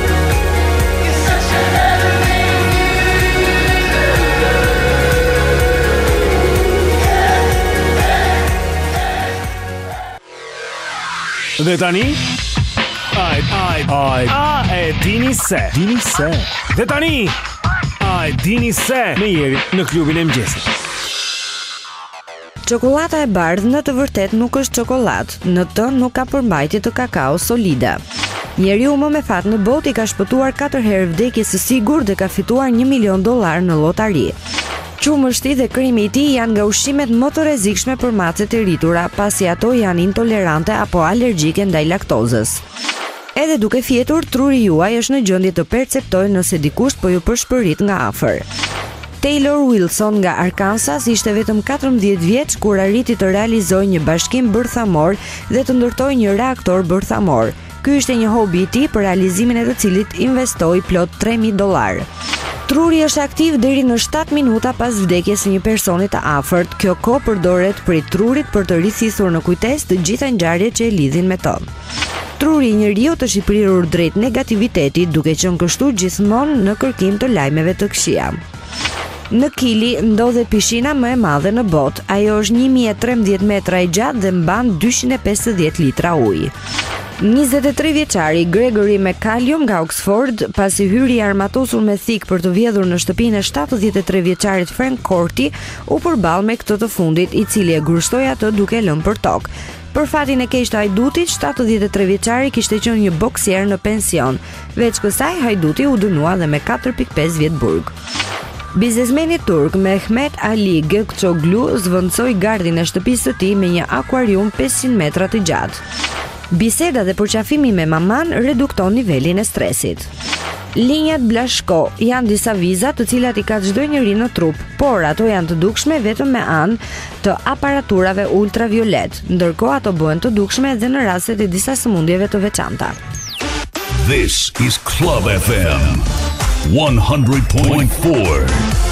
Dhe tani Ai, ai, ai, a e dini se Dini se Dhe tani A e dini se Me Jerin në klubin e mëngjesit Çokollata e bardhë në të vërtetë nuk është çokollatë, në të nuk ka përmbajtje të kakaos solide. Njeriu më me fat në botë i ka shpëtuar katër herë vdekjes së sigurt dhe ka fituar një milion dollarë në llotari. Qumështi dhe kremi i tij janë nga ushqimet më të rrezikshme për macet e rritura, pasi ato janë intolerante apo alergjike ndaj laktozës. Edhe duke fjetur, truri juaj është në gjendje të perceptojë nëse dikush po ju përshpërit nga afër. Taylor Wilson nga Arkansas ishte vetëm katërmbëdhjetë vjeç kur arriti të realizojë një bashkim bërthamor dhe të ndërtojë një reaktor bërthamor. Ky ishte një hobi i tij për realizimin e të cilit investoi plot tre mijë dollarë. Truri është aktiv deri në shtatë minuta pas vdekjes së një personi të afërt. Kjo kohë përdoret prej trurit për të rithirrur në kujtesë të gjitha ngjarjet që e lidhin me të. Truri i njeriut është i prirur drejt negativitetit, duke qenë kështu gjithmonë në kërkim të lajmeve të këqija. Në Kili ndodhet pishina më e madhe në botë. Ajo është 1013 metra e gjatë dhe mban 250 litra ujë. 23 vjeçari Gregory McCallum nga Oxford, pasi hyri i armatosur me thikë për të vjedhur në shtëpinë e 73 vjeçarit Frank Corti, u përball me këtë të fundit, i cili e grushtoi atë duke e lënë për tokë. Për fatin e keq të Hajdutit, 73 vjeçari kishte qenë një boksier në pension. Veç kësaj, Hajduti u dënua dhe me 4.5 vjet burg. Biznesmeni turk Mehmet Ali Gökçoglu zëvendësoi gardhin e shtëpisë së tij me një akuarium 50 metra të gjatë. Biseda dhe përqafimi me maman redukton nivelin e stresit. Linjat Blashko janë disa viza të cilat i ka çdo njeri në trup, por ato janë të dukshme vetëm me anë të aparaturave ultraviolet, ndërkohë ato bëhen të dukshme dhe në rastet e disa sëmundjeve të veçanta. This is Club FM 100.4.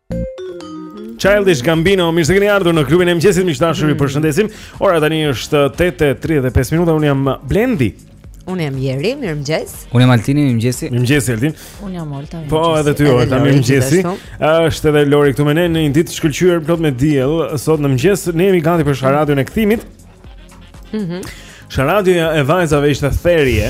Childish Gambino, mirë se keni ardhur në klubin e mëngjesit, miq të dashur, ju përshëndesim. Ora tani është 8:35 minuta, un jam Blendi. Un jam Jeri, mirë mëngjes. Un jam Altini, mirë mëngjes. Mirë mëngjes Altin. Un jam Olta. Po, edhe ty Olta, mirë mëngjes. Është edhe Lori këtu me ne në një ditë të shkëlqyer plot me diell. Sot në mëngjes ne jemi gati për sharadion e kthimit. Mhm. Mm Sharadioja e vajzave ishte therje.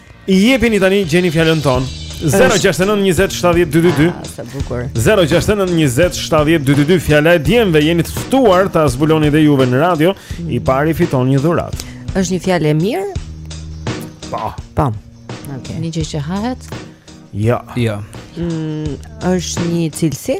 I jepini tani gjeni fjalën tonë. 0692070222. Sa bukur. 0692070222 fjala e djemve jeni të ftuar ta zbuloni dhe juve në radio, i pari fiton një dhuratë. Është një fjalë e mirë? Po. Po. Okej. Një gjë që hahet? Jo. Jo. Mm, është një cilësi?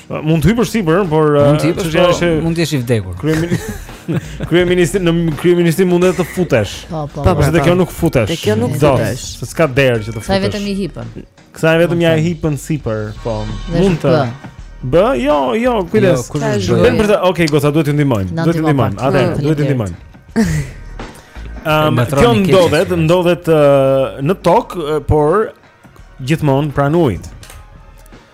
Mund të hipësh sipër, por mund të hyjë përsipër, është... mund të jesh i vdekur. Kryeministri në kryeministri mund të futesh. Po, po. po. Te kjo nuk futesh. Te kjo nuk futesh. Se s'ka derë që të futesh. Sa vetëm i hipën. Kësaj vetëm ja e hipën sipër, po. Mund të. B, jo, jo, kujdes. Jo, Vetëm për të, okay, goca duhet t'ju ndihmojmë. Duhet t'ju ndihmojmë. Atë, duhet t'ju ndihmojmë. Ehm, kjo ndodhet, ndodhet në tokë, por gjithmonë pranë ujit.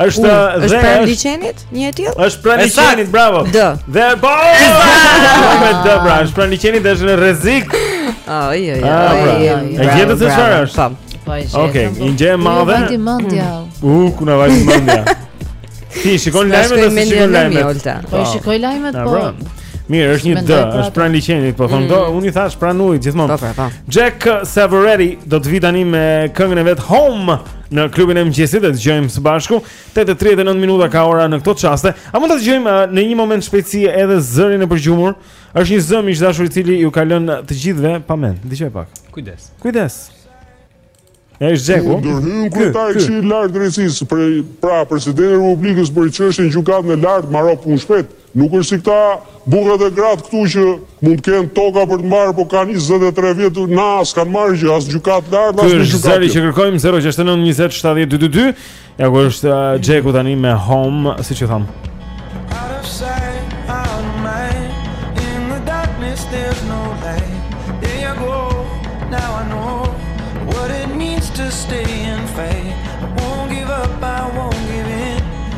Është dhe është pranë liçenit, një e tillë? Është pranë liçenit, bravo. D. Dhe po. Me D pra, është pranë liçenit dhe është në rrezik. Ai, ai, ai. E gjetë se çfarë është? Po. Okej, një gjë e madhe. U, ku na vajti mendja. Ti shikon lajmet ose s'i shikon lajmet? Po i shikoj lajmet po. Mirë, është një D, është pranë liçenit, po thonë do, mm. unë i thash pranë ujit gjithmonë. Po, po, po. Jack Savoretti do të vi tani me këngën e vet Home. në klubin e mëngjesit e dëgjojmë së bashku. 8:39 minuta ka ora në këto çaste. A mund ta dëgjojmë në një moment shpejtësi edhe zërin e përgjumur? Është një zë, miq të dashur, i cili ju ka lënë të gjithëve pa mend. Dëgjoje pak. Kujdes. Kujdes. Ja është Zeku. Ndërhyn kryetari i Këshillit Lartë Drejtësisë, pra presidenti i Republikës për çështjen në gjykatën e lartë mbaro punë shpejt. Nuk është si këta burrat e gratë këtu që mund të kenë toka për të marrë, po kanë njëzet e tre vjet, as kanë marrë gjë, as gjykatë lart, as në gjykatë. Zëri që kërkojmë 069 20 70 222. Ja ku është uh, Xheku tani me Home, siç e thamë.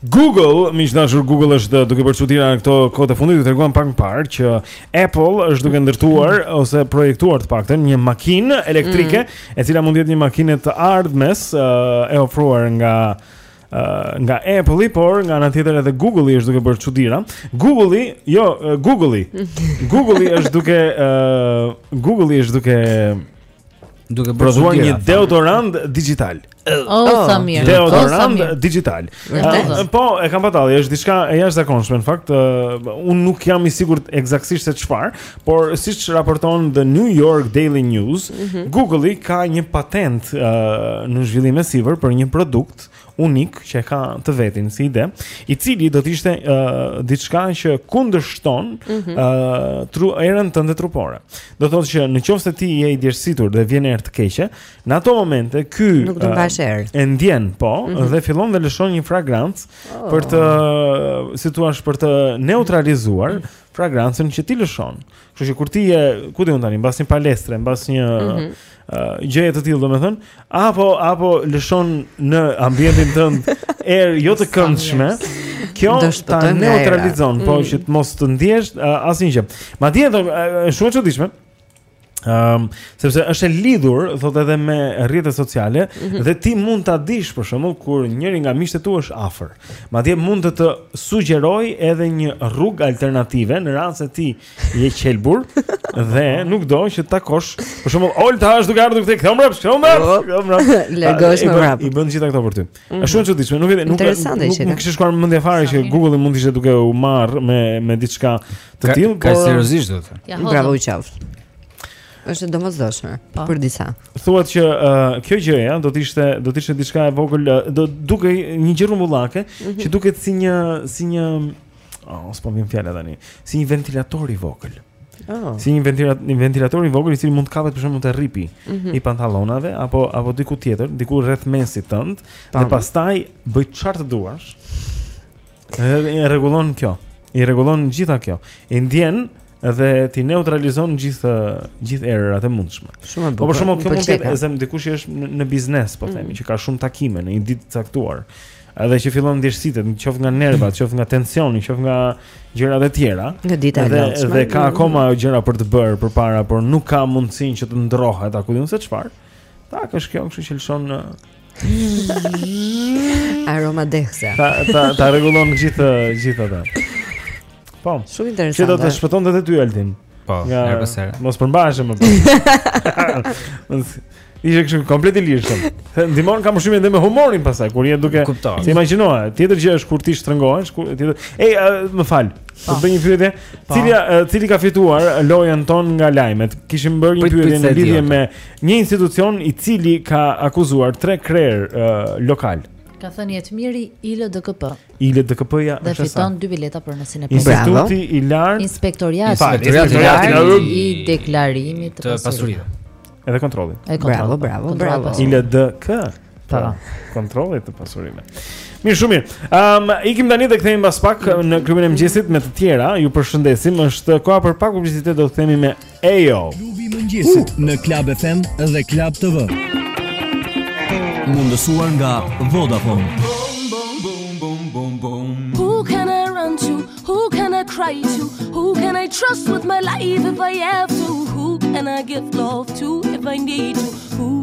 Google, miq të dashur, Google është duke bërë çudira në këto kohët e fundit, ju treguam pak më parë që Apple është duke ndërtuar mm. ose projektuar të paktën një makinë elektrike, mm. e cila mund të jetë një makinë e të ardhmes uh, e ofruar nga uh, nga Apple-i, por nga ana tjetër edhe Google-i është duke bërë çudira. Google-i, jo, uh, Google-i. Google-i është duke uh, Google-i është duke Duke prodhuar një deodorant dixhital. Oh, sa ah, mirë. Deodorant dixhital. Ah, po, e kam patalli, është diçka e jashtëzakonshme në fakt. Eh, unë nuk jam i sigurt ekzaktësisht se çfarë, por siç raporton The New York Daily News, mhm. Google-i ka një patentë eh, në zhvillim e sipër për një produkt unik që e ka të vetin si ide, i cili do të ishte uh, diçka që kundërshton ë mm -hmm. uh, erën tënde trupore. Do të thotë që në qoftë se ti je i djersitur dhe vjen erë të keqe, në ato momente ky uh, e ndjen po mm -hmm. dhe fillon dhe lëshon një fragrancë oh. për të si thua për të neutralizuar mm -hmm. fragrancën që ti lëshon. Kështu që kur ti je, ku di unë tani, mbas një palestre, mbas një mm -hmm. uh, gjëje të tillë, domethënë, apo apo lëshon në ambientin tënd erë jo të këndshme, kjo ta neutralizon, mm -hmm. po mhm. që të mos të ndjesh uh, asnjë gjë. Madje edhe është shumë e çuditshme. Ëm, um, sepse është e lidhur, thotë edhe me rrjetet sociale mm -hmm. dhe ti mund ta dish për shembull kur njëri nga miqtë tu është afër. Madje mund të të sugjerojë edhe një rrugë alternative në rast se ti je qelbur dhe nuk do që të takosh, për shembull, Olta është duke ardhur këtej, me vrap, me vrap, po. me vrap. Largohesh me vrap. I bën të gjitha këto për ty. Mhm. Është shumë e çuditshme, nuk e nuk nuk nuk kishte shkuar mendja fare që Google-i mund të ishte duke u marrë me me diçka të tillë, por seriozisht do të thënë. Bravo i qoftë. Është e domosdoshme po. për disa. thuhet që uh, kjo gjëja do të ishte do të ishte diçka e vogël uh, do dukej një gjë rrumbullake mm -hmm. që duket si një si një oh, s'po më vjen fjala tani si një ventilator i vogël Oh. Si një ventilator, një ventilator i vogël i cili mund të kapet për shembull te rripi mm -hmm. i pantallonave apo apo diku tjetër, diku rreth mesit tënd dhe pastaj bëj çfarë të duash. E rregullon kjo. I rregullon gjitha kjo. I ndjen dhe t'i neutralizon gjithë gjithë erërat e mundshme. Shumë e bukur. Po për shkakun kjo mund të jetë se dikush që është në biznes, po themi, mm. që ka shumë takime në një ditë të caktuar. Edhe që fillon djersitet, qoftë nga nervat, qoftë nga tensioni, qoftë nga gjëra të tjera. Nga dita e lodhshme. Dhe ka mm. akoma gjëra për të bërë përpara, por nuk ka mundësinë që të ndrohet, a ku di unë se çfarë. Tak është kjo, kështu që lëshon në aroma dehse. Ta ta ta rregullon gjithë gjithë ata. Po. Shumë interesante. Që do të shpëtonte edhe ty Altin. Po, nga... herë pas here. Mos përmbaheshe më pas. Ishte kështu komplet i lirshëm. Ndihmon ka ushqimi edhe me humorin pastaj kur je duke ti imagjino. Tjetër gjë është kur ti shtrëngohesh, kur tjetër. Ej, më fal. Po. Të bëj një pyetje. Cili cili ka fituar lojën tonë nga lajmet? Kishim bërë një pyetje në lidhje me një institucion i cili ka akuzuar tre krerë uh, lokalë. Ka thënë Jetmiri ILDKP. ILDKP-ja është e saktë. Dhe fiton dy bileta për në Cineplex. Instituti i lartë Inspektoriati i deklarimit të pasurive. Edhe kontrollit. Bravo, bravo, bravo. ILDK. Ta. Kontrollit të pasurive. Mirë, shumë mirë. Ehm, um, ikim tani dhe kthehemi pas pak në klubin e mëngjesit me të tjera. Ju përshëndesim. Është koha për pak publicitet, do të kthehemi me Ejo. Klubi i mëngjesit uh. në Club FM dhe Club TV. Mundësuar nga Vodafone. Who can I run to? Who can I cry to? Who can I trust with my life if I have to? Who can I give love to if I need to? Who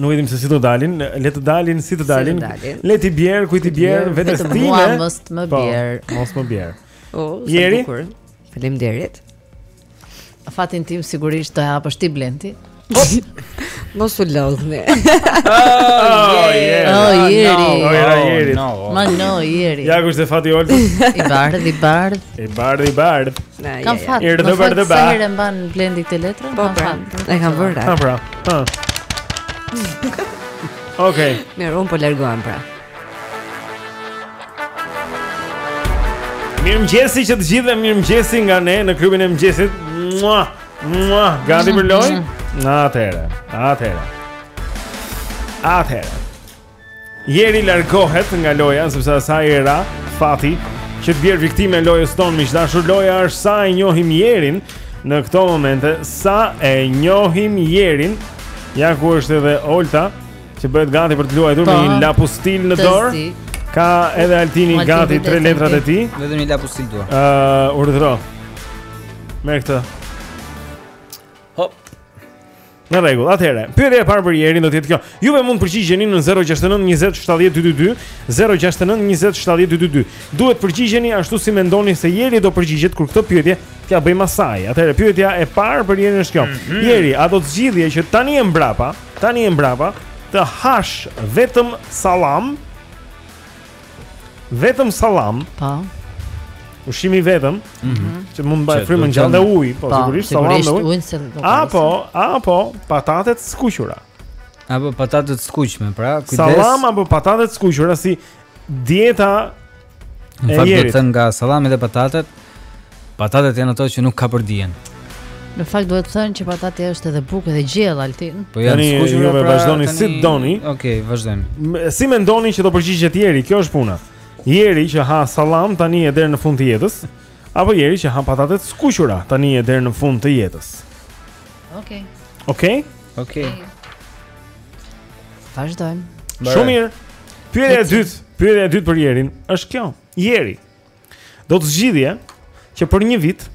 Nuk e dim se si do dalin, le të dalin, si të dalin. Le të bjerë, kujt t'i bjerë, vetë ti. Vetëm mua mos të më po, bjerë. Mos më bjerë. O, sa bukur. Faleminderit. Fatin tim sigurisht do hapësh ti Blendi. Po, mos u lodhni. Oh, yeah. Oh, yeah. Oh, yeah. Oh, Ma no, yeah. Ja ku është fati Oltë? I bardh, i bardh. I bardh, i bardh. Kam fat. I bardh, i bardh. Sa herë mban Blendi këtë letër? Po, po. E kam vënë. Po, po. Ha. Okej. Mirë, unë po largohem pra. Mirëmëngjesi që të gjithë dhe mirëmëngjesi nga ne në klubin e mëngjesit Mua, mua, gati për lojë? Në atëhere, atëhere Atëhere Jeri largohet nga loja sepse asaj i ra fati që të bjerë viktimë e lojës tonë miq të dashur. Loja është sa e njohim Jerin në këto momente, sa e njohim Jerin. Ja ku është edhe Olta që bëhet gati për të luajtur me një lapustil në dorë. Ka edhe Altini gati tre letrat e tij. Vetëm një lapustil dua. Ë, uh, urdhëro. Merr këtë. Në rregull. Atëherë, pyetja e parë për Jerin do të jetë kjo. Ju mund të përgjigjeni në 069 20 70 222, 069 20 70 222. Duhet të përgjigjeni ashtu si mendoni se Jeri do përgjigjet kur këtë pyetje t'ia bëjmë asaj. Atëherë, pyetja e parë për Jerin është kjo. Mm -hmm. Jeri, a do të zgjidhje që tani e mbrapa, tani e mbrapa të hash vetëm sallam Vetëm sallam. Po. Ushqimi i vetëm, mm -hmm. që mund të mbajë frymën gjallë dhe ujë, po, po sigurisht sallam dhe ujë. Apo, apo patate të skuqura. Apo patate të skuqura, pra, kujdes. Sallam apo patate të skuqura si dieta e Jerit. Në fakt duhet thënë nga sallami dhe patatet, Patatet janë ato që nuk kapërdihen. Në fakt duhet thënë që patatja është edhe bukë edhe gjellë Altin. Po janë skuqur pra. Tani vazhdoni si doni. Okej, vazhdojmë. Si mendoni që do përgjigjet Jeri? Kjo është puna. Jeri që ha sallam tani e deri në fund të jetës, apo jeri që ha patate të skuqura tani e deri në fund të jetës. Okej. Okej? Okej. Vazhdojmë. Shumë mirë. Pyetja e dytë, pyetja e dytë për Jerin është kjo. Jeri, Do të zgjidhje që për një vit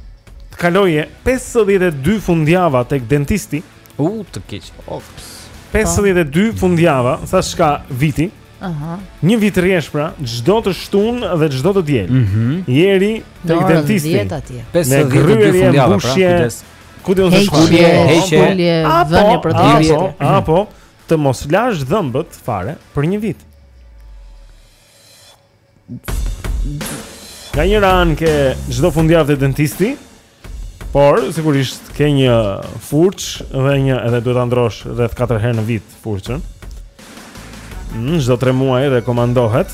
të kaloje 52 fundjava tek dentisti. U, të keq. Ops. 52 fundjava, saç ka viti. Aha. Një vit rresht pra, çdo të shtunë dhe çdo të diel. Mhm. Jeri tek dentisti. Në 10 atje. 52 fundjava pra, kujdes. Ku do të shkulje, heqje, vënë për të tjerë. Apo të mos lash dhëmbët fare për një vit. Nga njëra anë ke çdo fundjavë te dentisti Por, sigurisht, ke një furçë dhe një edhe duhet ta ndrrosh rreth katër herë në vit furçën mm, Çdo tre muaj rekomandohet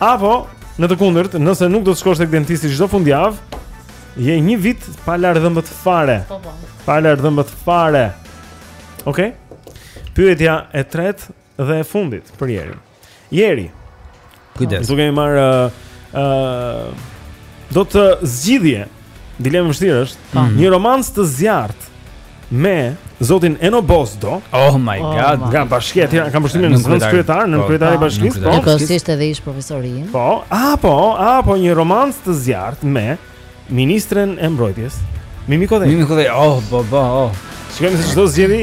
Apo, në të kundërt, nëse nuk do të shkosh tek dentisti çdo fundjavë Je një vit pa larë dhëmbët fare po, po. Pa larë dhëmbët fare Okej? Pyetja e tretë dhe e fundit për Jerin Jeri. Kujdes. E kemi marrë ë uh, uh, do të zgjidhje. Dilemë e vështirë është. Mm. Një romancë të zjarrtë me zotin Eno Bozdo. Oh my god. Oh nga Bashkia Tiranë, kam përshtypjen nënkryetar, po, nënkryetar i, po, bashkisë. Po, po siç është edhe ish profesori. Po, apo, apo një romancë të zjarrtë me ministren e mbrojtjes. Mimi Kodheli. Mimi Kodheli. Oh, bo, bo, oh. Shikojmë se ç'do zgjedhë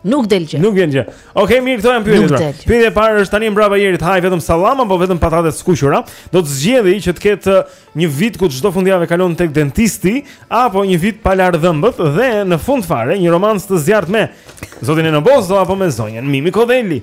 Nuk del gjë. Nuk vjen gjë. Okej, mirë, këto janë pyetjet. Pyetja e parë është tani e mbrapa Jeri të hajë vetëm sallam apo vetëm patate të skuqura? Do të zgjedhë që të ketë uh, një vit ku çdo fundjavë kalon tek dentisti apo një vit pa larë dhëmbët dhe në fund fare një romancë të zjarrtë me zotin Eno Bozdo apo me zonjën Mimi Kodheli.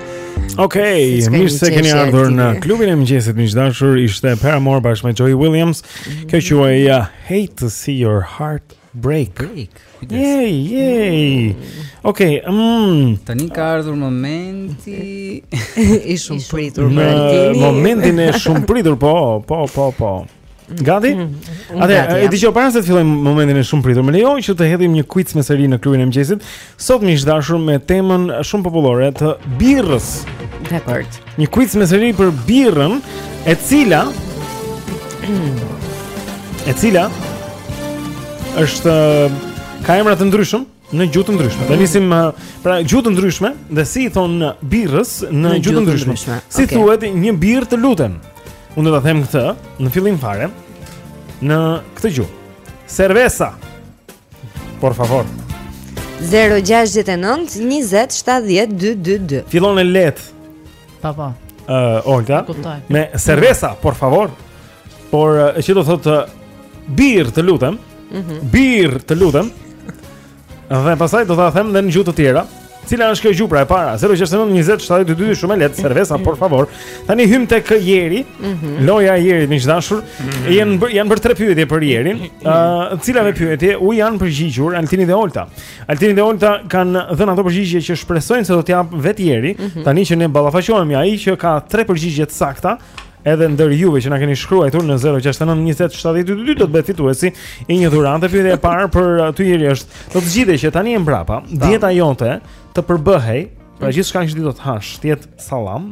Okej, okay, mirë se keni ardhur në klubin e mëngjesit miq të dashur. Ishte Paramore bashkë me Joy Williams. Mhm. Kjo quhej uh, Hate to see your heart break. Break. Yay, yay. Okej, okay, mm. tani ka ardhur momenti i shumë pritur për Në momentin e shumë pritur, po, po, po, po. Gati? Mm, mm, Atëherë dëgjo para se të fillojmë momentin e shumë pritur. Më lejo që të hedhim një quiz misteri në klubin e mëngjesit. Sot miq të dashur me temën shumë popullore të birrës. Dakord. Një quiz misteri për birrën, e cila e cila është ka emra të ndryshëm. Në gjuhë të ndryshme. Do nisim uh, pra gjuhë të ndryshme dhe si i thonë birrës në gjuhë të ndryshme. Si okay. thuhet një birrë të lutem. Unë do ta them këtë në fillim fare në këtë gjuhë. Cerveza. Por favor. 069 20 70 222. Fillon e lehtë. Pa po. Ë, uh, Olta. Me cerveza, por favor. Por uh, që do thotë uh, birrë, të lutem. Mm -hmm. Birrë, të lutem. Dhe pastaj do ta them dhe në gjuhë të tjera. Cila është kjo gjuhë pra e para? 069 20 70 222 shumë lehtë cerveza, por favor. Tani hyjmë tek Jeri. Mm -hmm. Loja e Jerit miq të dashur. Mm -hmm. Janë janë bërë tre pyetje për Jerin. Ë, uh, cilave pyetje u janë përgjigjur Altini dhe Olta. Altini dhe Olta kanë dhënë ato përgjigje që shpresojnë se do të japë vetë Jeri. Mm -hmm. Tani që ne ballafaqohemi ai që ka tre përgjigje të sakta, edhe ndër juve që na keni shkruar në 069 20 70 222 do të bëhet fituesi i një dhurate. Pyetja e parë për uh, ty Jeri është, do të zgjidhje që tani e mbrapa, dieta jote të përbëhej, pra mhm. gjithçka që ti do të hash, të jetë sallam,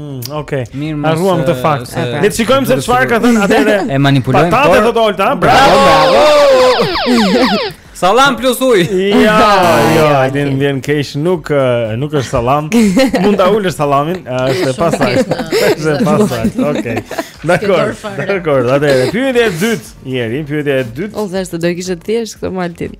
Mm, Okej. Okay. Harruam këtë fakt. Le të shikojmë se çfarë ka thënë atëherë. E manipulojmë. Patate thotë Olta, bravo. bravo. Sallam plus ujë. Jo, jo, edhe më vjen keq nuk nuk është sallam. Mund ta ujësh sallamin, është e pasaktë. Është e pasaktë. Okej. Dakord. Dakord. Atëherë, pyetja e dytë, Jeri, pyetja e dytë. Unë thashë do të kishte thjesht këtë Altin.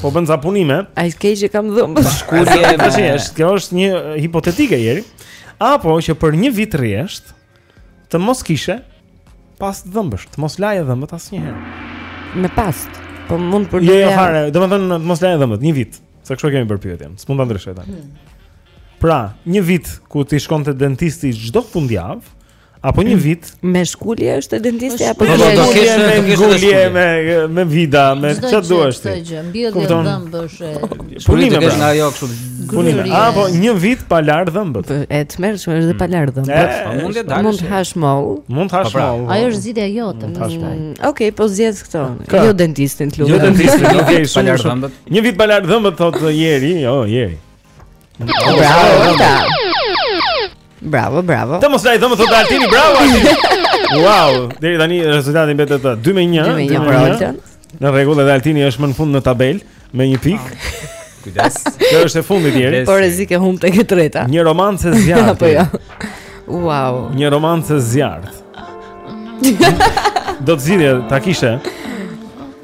Po bën ca punime. Ai keq e kam dhënë. Shkulje e tash është. Kjo është një hipotetike Jeri. Apo që për një vit rresht të mos kishe pastë dhëmbësh, të mos laje dhëmbët asnjëherë. Me pastë. Po mund për një. Jo, fare, domethënë të mos laje dhëmbët një vit. Se kështu kemi bërë pyetjen. S'mund ta ndryshoj tani. Hmm. Pra, një vit ku ti shkon te dentisti çdo fundjavë, apo një vit. Me shkulje është dentisti apo jo? Do kesh me shkulje me me vida, me çfarë të duash ti? Kupton? Dhëmbësh. Shkulje do kesh nga ajo kështu. Punim. Apo një vit pa larë dhëmbët. E tmerrshme është dhe pa larë dhëmbët. Po mund të dalësh. Mund të hash mollë. Mund të hash po pra. mollë. Ajo është zgjidhja jote. Mm, okej, po zgjedh këto. Jo dentistin, të lutem. Jo dentistin, okej, pa larë dhëmbët. Një vit pa larë dhëmbët thotë Jeri, jo Jeri. Bravo, bravo. Të mos laj dhëmbët thotë Altini, bravo. wow, deri tani rezultati mbetet 2 me 1, 2 me 1. Në rregull, edhe Altini është më në fund në tabelë me një pikë. Ah. Kujdes. Kjo është e fundit deri. Por rrezik e humb tek e treta. Një romancë zjarr. Apo jo. Wow. Një romancë zjarr. Do të zgjidhje ta kishte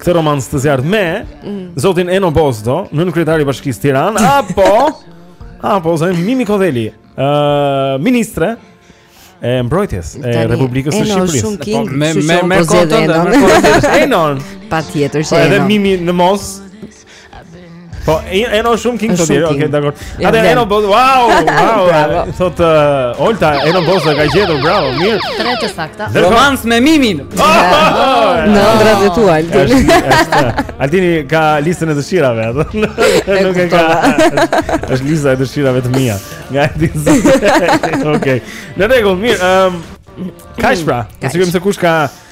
këtë romancë të zjarrtë me mm. zotin Eno Bozdo, nënkryetar i Bashkisë Tiranë, apo apo zonjën Mimi Kodheli, ë uh, ministre e mbrojtjes e Republikës së Shqipërisë. Po, me me me konton, me konton. Enon. Patjetër që. Po edhe Mimi në Mos. Po, Eno shumë king thotë, okej, dakord. A dhe Eno Bozdo, wow, wow. Thotë uh, Olta, Eno Bozdo e ka gjetur, bravo, mirë. Tre të sakta. Romancë me Mimin. Në ëndrrat e tua, Altini. Altini ka listën e dëshirave atë. Nuk e ka. Është lista e dëshirave të mia. Nga ti. Okej. Në rregull, mirë. Ehm, Kashpra, sigurisht se kush ka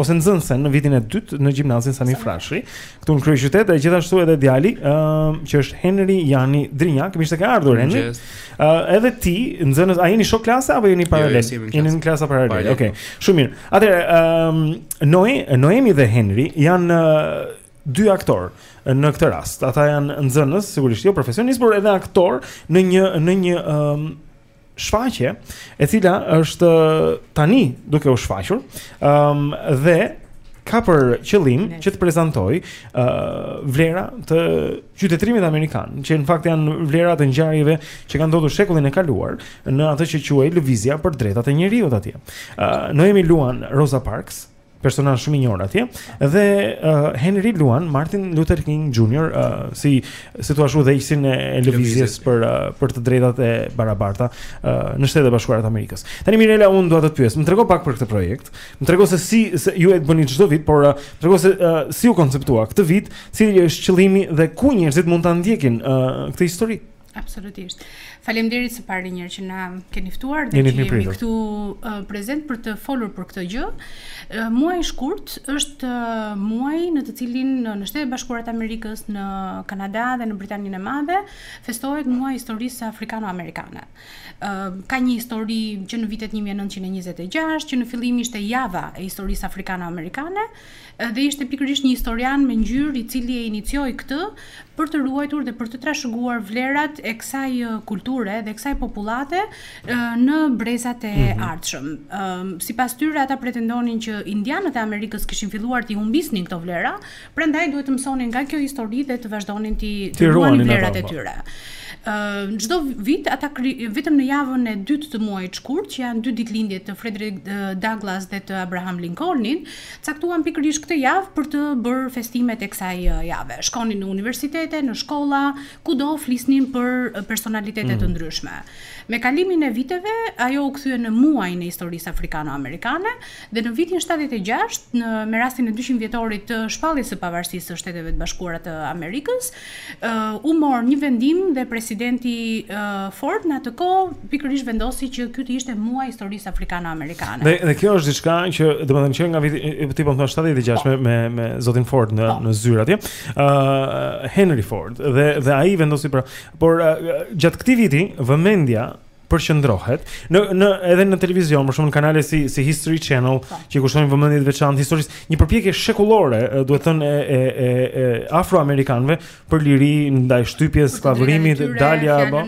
ose nxënëse në vitin e dytë në gjimnazin Sami Frashëri, këtu në kryeqytet e gjithashtu edhe djali, ë, uh, që është Henri Jani Drinja, mirë se ke ardhur Henri. Ë, uh, edhe ti, nxënës, a jeni shokë klase apo jeni jo, paralel? Jo, jeni, jeni në klasa paralele. Okej. Okay. Shumë mirë. Atëherë, ë, um, Noe, Noemi dhe Henri janë uh, dy aktorë në këtë rast. Ata janë nxënës, sigurisht jo profesionistë, por edhe aktorë në një në një ë um, shfaqje, e cila është tani duke u shfaqur, ëm um, dhe ka për qëllim që të prezantojë ë uh, vlera të qytetërimit amerikan, që në fakt janë vlera të ngjarjeve që kanë ndodhur shekullin e kaluar në atë që quhej lëvizja për drejtat e njeriut atje. ë uh, Noemi luan Rosa Parks personazh shumë i njohur atje dhe uh, Henri luan Martin Luther King Jr. Uh, si si të thuash udhëheqësin e lëvizjes për uh, për të drejtat e barabarta uh, në Shtetet e Bashkuara të Amerikës. Tani Mirela unë dua të të pyes, më trego pak për këtë projekt. Më trego se sepse ju e bëni çdo vit, por uh, më trego se uh, si u konceptua këtë vit, cili është qëllimi dhe ku njerëzit mund ta ndjekin uh, këtë histori. Absolutisht. Faleminderit së pari njërë që na keni ftuar dhe që jemi këtu uh, prezent për të folur për këtë gjë. Uh, muaji shkurt është uh, muaji në të cilin në, në Shtetet e Bashkuara të Amerikës, në Kanada dhe në Britaninë e Madhe festohet muaji i historisë afrikano-amerikane. Uh, ka një histori që në vitet 1926, që në fillim ishte java e historisë afrikano-amerikane, Dhe ishte pikërisht një historian me ngjyrë i cili e inicioi këtë për të ruajtur dhe për të trashëguar vlerat e kësaj kulture dhe kësaj popullate në brezat e mhm. ardhshëm. Sipas tyre ata pretendonin që indianët e Amerikës kishin filluar t'i humbisnin këto vlera, prandaj duhet të mësonin nga kjo histori dhe të vazhdonin t'i ruanin vlerat e po. tyre çdo vit ata, vetëm në javën e dytë të muajit shkurt, që janë dy ditëlindje të Frederick Douglass dhe të Abraham Lincolnit, Caktuan pikërisht këtë javë për të bërë festimet e kësaj jave. Shkonin në universitete, në shkolla, kudo flisnin për personalitete të mhm. ndryshme. Me kalimin e viteve, ajo u kthye në muajin e historisë afrikano-amerikane dhe në vitin 76, në me rastin e 200 vjetorit të shpalljes së pavarësisë së Shteteve të Bashkuara të Amerikës, u mor një vendim dhe presidenti Ford në atë kohë pikërisht vendosi që ky të ishte muaji i historisë afrikano-amerikane. Dhe, dhe kjo është diçka që, domethënë që nga viti ti po thua 76 po. me me me zotin Ford në po. në zyrë atje. ë uh, Henry Ford dhe dhe ai vendosi pra, por uh, gjatë këtij viti vëmendja përqendrohet në në edhe në televizion, për shembull në kanale si si History Channel, Po. që i kushtojnë vëmendje të veçantë historisë, një përpjekje shekullore, duhet thënë e e e, e afroamerikanëve për liri ndaj shtypjes, skllavërimit, dalja apo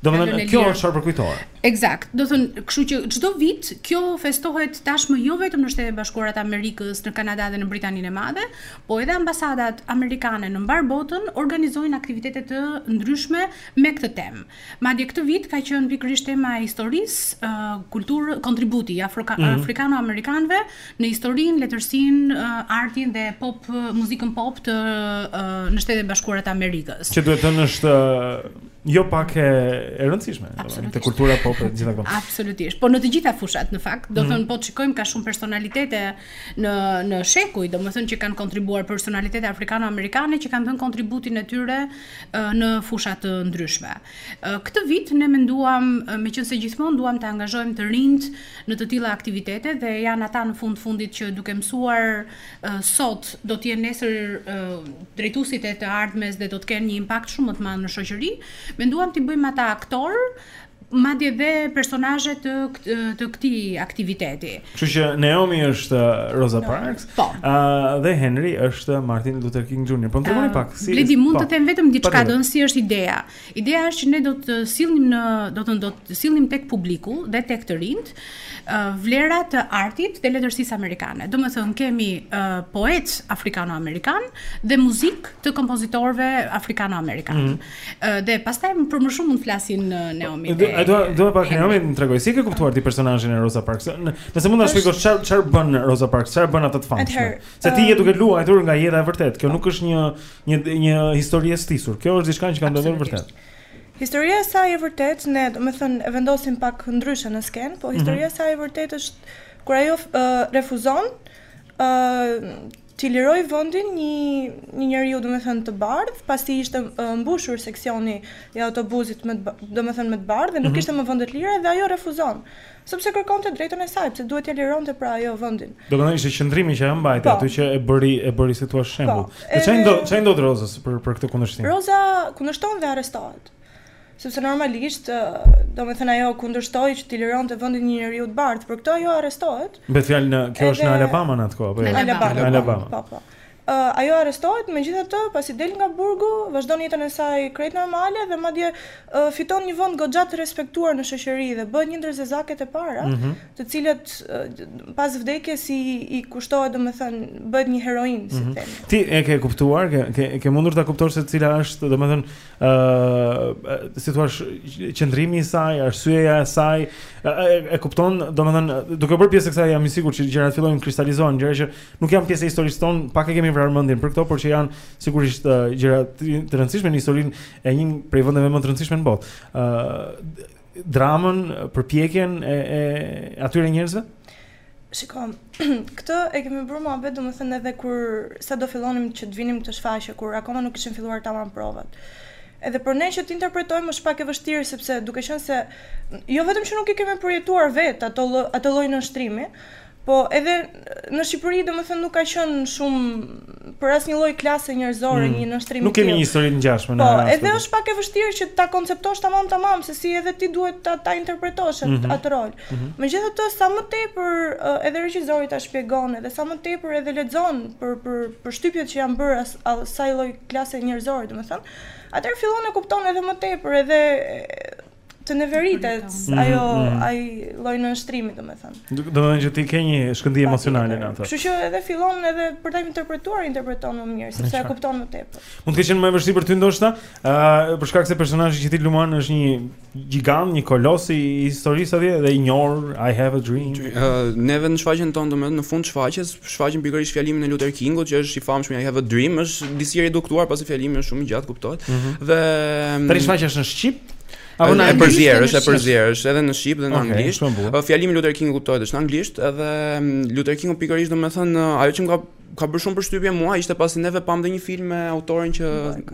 Domethënë kjo është çfarë përkujtohet. Eksakt. Domethënë, kështu që çdo vit kjo festohet tashmë jo vetëm në Shtetet e Bashkuara të Amerikës, në Kanada dhe në Britaninë e Madhe, po edhe ambasadat amerikane në mbarë botën organizojnë aktivitete të ndryshme me këtë temë. Madje këtë vit ka qenë pikërisht tema e historisë, kulturë, kontributi i afro mm. afrikano-amerikanëve në historinë, letërsinë, artin dhe pop, muzikën pop të në Shtetet e Bashkuara të Amerikës. Që duhet thënë është Jo pak e, e rëndësishme, te kultura pop e gjitha këto. Absolutisht. Po në të gjitha fushat në fakt, domethënë mm. po të shikojmë ka shumë personalitete në në shekuj, domethënë që kanë kontribuar personalitete afrikano-amerikane që kanë dhënë kontributin e tyre në fusha të ndryshme. Këtë vit ne menduam, meqenëse gjithmonë duam të angazhojmë të rinjtë në të tilla aktivitete dhe janë ata në fund fundit që duke mësuar sot do të jenë nesër drejtuesit e të ardhmes dhe do të kenë një impakt shumë më të madh në shoqëri, menduam t'i bëjmë ata aktorë madje dhe personazhe të të këtij aktiviteti. Kështu që Naomi është uh, Rosa no, Parks, po. Uh, dhe Henry është Martin Luther King Jr. Po na tregoni uh, pak, si Bledi mund po, të them vetëm diçka domethënë si është ideja. Ideja është që ne do të sillnim në do të do të sillnim tek publiku dhe tek të rinjtë uh, vlera të artit dhe letërsisë amerikane. Domethënë kemi uh, poet afrikano-amerikan dhe muzikë të kompozitorëve afrikano-amerikanë. Mm -hmm. Dhe pastaj për më shumë mund të flasin Naomi. A do do pak Naomi më trego si e ke kuptuar ti personazhin e Rosa Parks. Nëse mund ta shpjegosh çfar çfar bën Rosa Parks, çfar bën atë të famshme. Se ti je duke luajtur nga jeta e vërtetë. Kjo nuk është një një një histori e stisur. Kjo është diçka që ka ndodhur vërtet. Historia e saj e vërtetë, ne domethënë e vendosim pak ndryshe në skenë, po mhm. historia e saj e vërtetë është kur ajo refuzon ë T'i lirojë vendin një një njeriu domethënë të bardhë, pasi ishte mbushur seksioni i autobuzit me domethënë me të bardhë dhe nuk mhm. kishte më vende të lira dhe ajo refuzon. Sepse kërkonte të drejtën e saj, pse duhet t'ia lironte pra ajo vendin. Domethënë ishte qëndrimi që ajo mbajti po. aty që e bëri e bëri si thua shembull. Po. Dhe ça i ndodh, ça i ndodh Rozës për për këtë kundërshtim. Roza kundërshton dhe arrestohet. Sepse normalisht, domethënë ajo kundërshtoi që t'i lironte vendin një njeriu të bardhë, për këtë ajo arrestohet. Bëhet fjalë në, kjo është në Alabama në atë kohë apo jo? Në Alabama. Në Alabama. Po, po. Uh, ajo arrestohet, megjithatë, pasi del nga burgu, vazhdon jetën e saj krejt normale dhe madje uh, fiton një vend goxha të respektuar në shoqëri dhe bëhet një ndër zezaket e para, mm -hmm. të cilës uh, pas vdekjes i kushtohet domethënë, bëhet një heroinë, mm -hmm. si mhm. Ti e ke kuptuar, ke, ke, ke mundur të kuptosh se cila është, domethënë, ë si thua qendrimi i saj, arsyeja e saj, e, e, e kupton, domethënë duke u bërë pjesë e kësaj jam i sigurt që gjërat fillojnë të kristalizohen, gjëra që nuk janë pjesë e historisë tonë, pak e kemi vrarë mendjen për këto, por që janë sigurisht ë, gjëra të të rëndësishme në historinë e një prej vendeve më të rëndësishme në botë. ë dramën, përpjekjen e, e atyre njerëzve? Shiko, këtë e kemi bërë me vete, domethënë edhe kur sa do të fillonim që të vinim këtë shfaqje, kur akoma nuk kishim filluar tamam provat. Edhe për ne që të interpretojmë është pak e vështirë sepse duke qenë se jo vetëm që nuk i kemi përjetuar vetë ato atë lloj nënshtrimi, po edhe në Shqipëri domethënë nuk ka qenë shumë për asnjë lloj klase njerëzore mm. një nënshtrim nuk kemi një histori të ngjashme në, po, rast. Po, edhe është pak e vështirë që ta konceptosh tamam tamam se si edhe ti duhet ta ta interpretosh mm -hmm. atë rol. Mm -hmm. Megjithatë sa më tepër edhe regjizori ta shpjegon edhe sa më tepër edhe lexon për për për shtypjet që janë bërë as asaj lloj klase njerëzore, domethënë, atëherë fillon e kupton edhe më tepër edhe të neveritet mm -hmm. ajo mhm. ai lloj nënshtrimi domethënë. Domethënë që ti ke një shkëndijë emocionale në atë. Kështu që edhe fillon edhe për ta interpretuar interpreton më mirë sepse e kupton më tepër. Mund të ketë qenë më vështirë për ty ndoshta, ë uh, për shkak se personazhi që ti luan është një gjigant, një kolos i historisë atje dhe i njohur I have a dream. Uh, neve në shfaqjen tonë domethënë në fund shfaqjes Shfaqim pikërisht fjalimin e Luther Kingut, që është i famshëm I Have a Dream, është disi reduktuar pasi fjalimi është shumë i gjatë, kuptohet. Mm -hmm. Dhe Tani shfaqja është në shqip, Apo në përzier, është e përzier, është edhe në shqip dhe në anglisht. Po fjalimi Luther King kuptohet është në anglisht, edhe mm, Luther King pikërisht domethënë ajo që më ka ka bërë shumë përshtypje mua ishte pasi neve pamë dhe një film me autorin që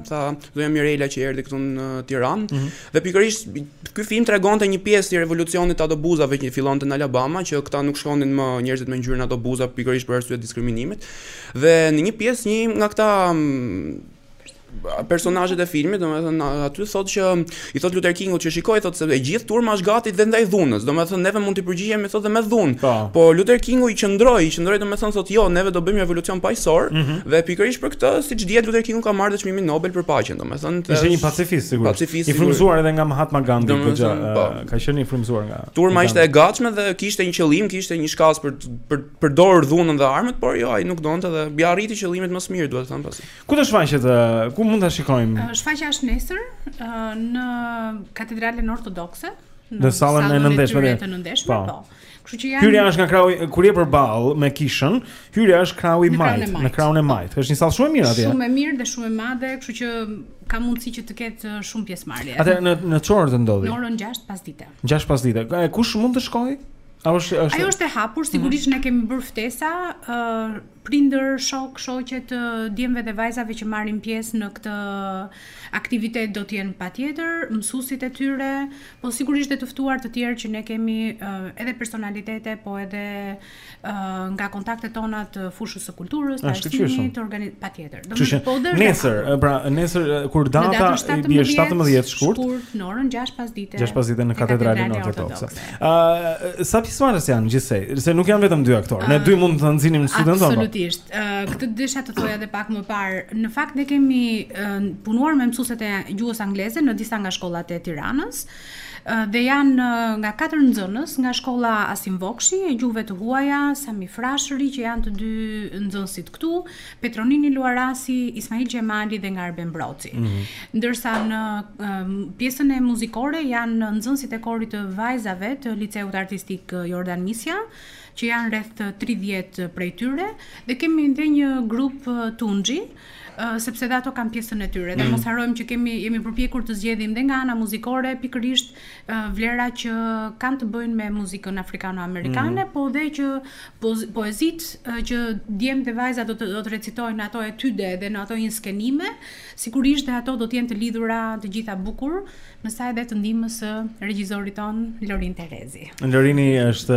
tha zonja Mirela që erdhi këtu në Tiranë. Mm -hmm. Dhe pikërisht ky film tregonte një pjesë të revolucionit të autobusave që fillonte në Alabama, që këta nuk shkonin më njerëzit me ngjyrë në autobusa pikërisht për arsye diskriminimit. Dhe në një pjesë një nga këta personazhet e filmit, domethënë aty thotë që i thotë Luther Kingut që shiko thotë se e gjithë turma është gati dhe ndaj dhunës. Domethënë neve mund të përgjigjemi thotë me dhunë. Po. po Luther Kingu i qëndroi, i qëndroi domethënë thotë jo, neve do bëjmë revolucion paqësor mm -hmm. dhe pikërisht për këtë, siç dihet Luther Kingu ka marrë çmimin Nobel për paqen. Domethënë të ishte një pacifist sigurisht. Pacifist i frymzuar edhe nga Mahatma Gandhi këtu. Po. Ka qenë i frymzuar nga. Turma ishte e gatshme dhe kishte një qëllim, kishte një shkas për për përdorur dhunën dhe armët, por jo, ai nuk donte dhe ia arriti qëllimit më së miri, duhet të them pasi. Ku do shfaqet? Ku mund ta shikojmë? Shfaqja është nesër në Katedralen Ortodokse. Në sallën e nëndheshme. Po. Kështu që janë Hyrja është nga krahu kur je përballë me kishën, hyrja është krahu i majtë, në krahun e majtë. Është një sallë shumë e mirë atje. Shumë e mirë dhe shumë e madhe, kështu që ka mundësi që të ketë uh, shumë pjesëmarrje. Atë në në ç'orë do ndodhë. Në orën 6 pasdite. 6 pasdite. Kush mund të shkojë? Ajo është është Ajo është e hapur, sigurisht ne kemi bërë ftesa, ë uh, prindër, shokë, shoqe të djemve dhe vajzave që marrin pjesë në këtë aktivitet do të jenë patjetër mësuesit e tyre, Po sigurisht dhe të ftuar të tjerë që ne kemi edhe personalitete, po edhe nga kontaktet tona të fushës së kulturës, të arsimit, të organizimit patjetër. Do të thotë nesër, pra nesër kur data e bie 17 shkurt, shkurt në orën 6 pasdite. 6 pasdite në katedralen ortodokse. Ë sa pjesëmarrës janë gjithsej, se nuk janë vetëm dy aktorë. Ne dy mund të nxinim në studio. Absolutisht. këtë desha të thoja edhe pak më parë. Në fakt ne kemi punuar me mësueset e gjuhës angleze në disa nga shkollat e Tiranës dhe janë nga katër nxënës nga shkolla Asim Vokshi e gjuhëve të huaja, Sami Frashëri që janë të dy nxënësit këtu, Petro Nini Luarasi, Ismail Qemali dhe nga Arben Broci. Mm -hmm. Ndërsa në pjesën e muzikore janë nxënëset e korit të vajzave të Liceut Artistik Jordan Misja, që janë rreth 30 prej tyre dhe kemi dhe një grup tunxhi sepse dhe ato kanë pjesën e tyre. Dhe mm. mos harrojmë që kemi jemi përpjekur të zgjedhim dhe nga ana muzikore pikërisht vlera që kanë të bëjnë me muzikën afrikano-amerikane, mm. po dhe që po, poezitë që djem dhe vajza do të do të recitojnë ato etyde dhe në ato inskenime, sigurisht dhe ato do të jenë të lidhura të gjitha bukur Në sa edhe të ndihmës së regjizorit tonë Lorin Terezi. Lorini është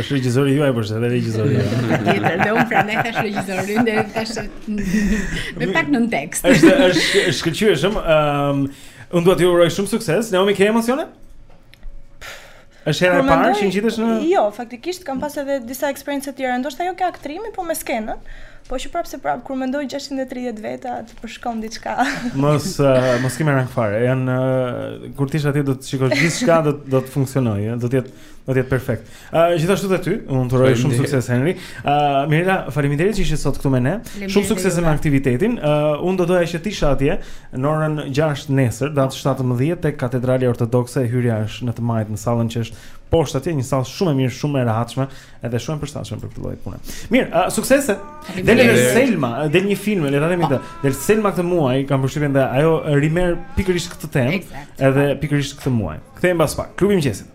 është regjizori juaj por edhe regjizori. Tjetër, dhe unë prandaj thashë regjizori, dhe thashë me pak nën tekst. Është është është shkëlqyeshëm. Ëm, um, unë dua t'ju uroj shumë sukses. Naomi, ke emocione? Është hera e parë që ngjitesh në Jo, faktikisht kam pas edhe disa eksperienca të tjera, ndoshta jo ke aktrimi, po me skenën. Po që prapë se prapë kur mendoj 630 veta të përshkon diçka. Mos uh, mos ki merak fare. Jan uh, kur t'ishte atje do të shikosh gjithçka do do të funksionojë, do të jetë do të jetë perfekt. Uh, gjithashtu edhe ty, unë të uroj shumë sukses Henry. Uh, Mirela, faleminderit që ishe sot këtu me ne. Shumë suksese me aktivitetin. Uh, unë do doja që të ishit atje në orën 6 nesër, datë 17 tek Katedralja Ortodokse, hyrja është në të majtë në sallën që është poshtë atje, një sallë shumë e mirë, shumë e rehatshme, edhe shumë e përshtatshme për këtë lloj pune. Mirë, uh, suksese. Del Selma, del një film, le ta themi këtë. Po. Del Selma këtë muaj, kam përshtypjen dhe ajo rimerr pikërisht këtë temë, edhe pikërisht këtë muaj. Kthehemi pas pak. Klubi i mëngjesit.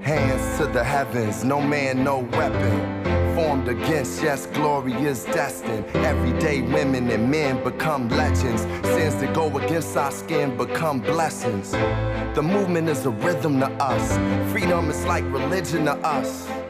Hands to the heavens, no man, no weapon formed against. Yes, glory is destined. Everyday women and men become legends. Sins that go against our skin become blessings. The movement is a rhythm to us. Freedom is like religion to us.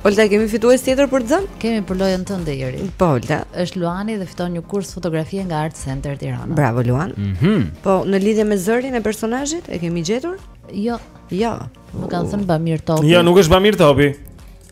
Olta, kemi fitues tjetër për zënë? Kemi për lojën tënde, Jeri. Po, Olta. është Luani dhe fiton një kurs fotografie nga Art Center Tirana. Bravo, Luan. Mm -hmm. Po, në lidhje me zërin e personazhit, e kemi gjetur? Jo. Jo. Më kanë thënë Bamir Topi. Jo, nuk është Bamir Topi.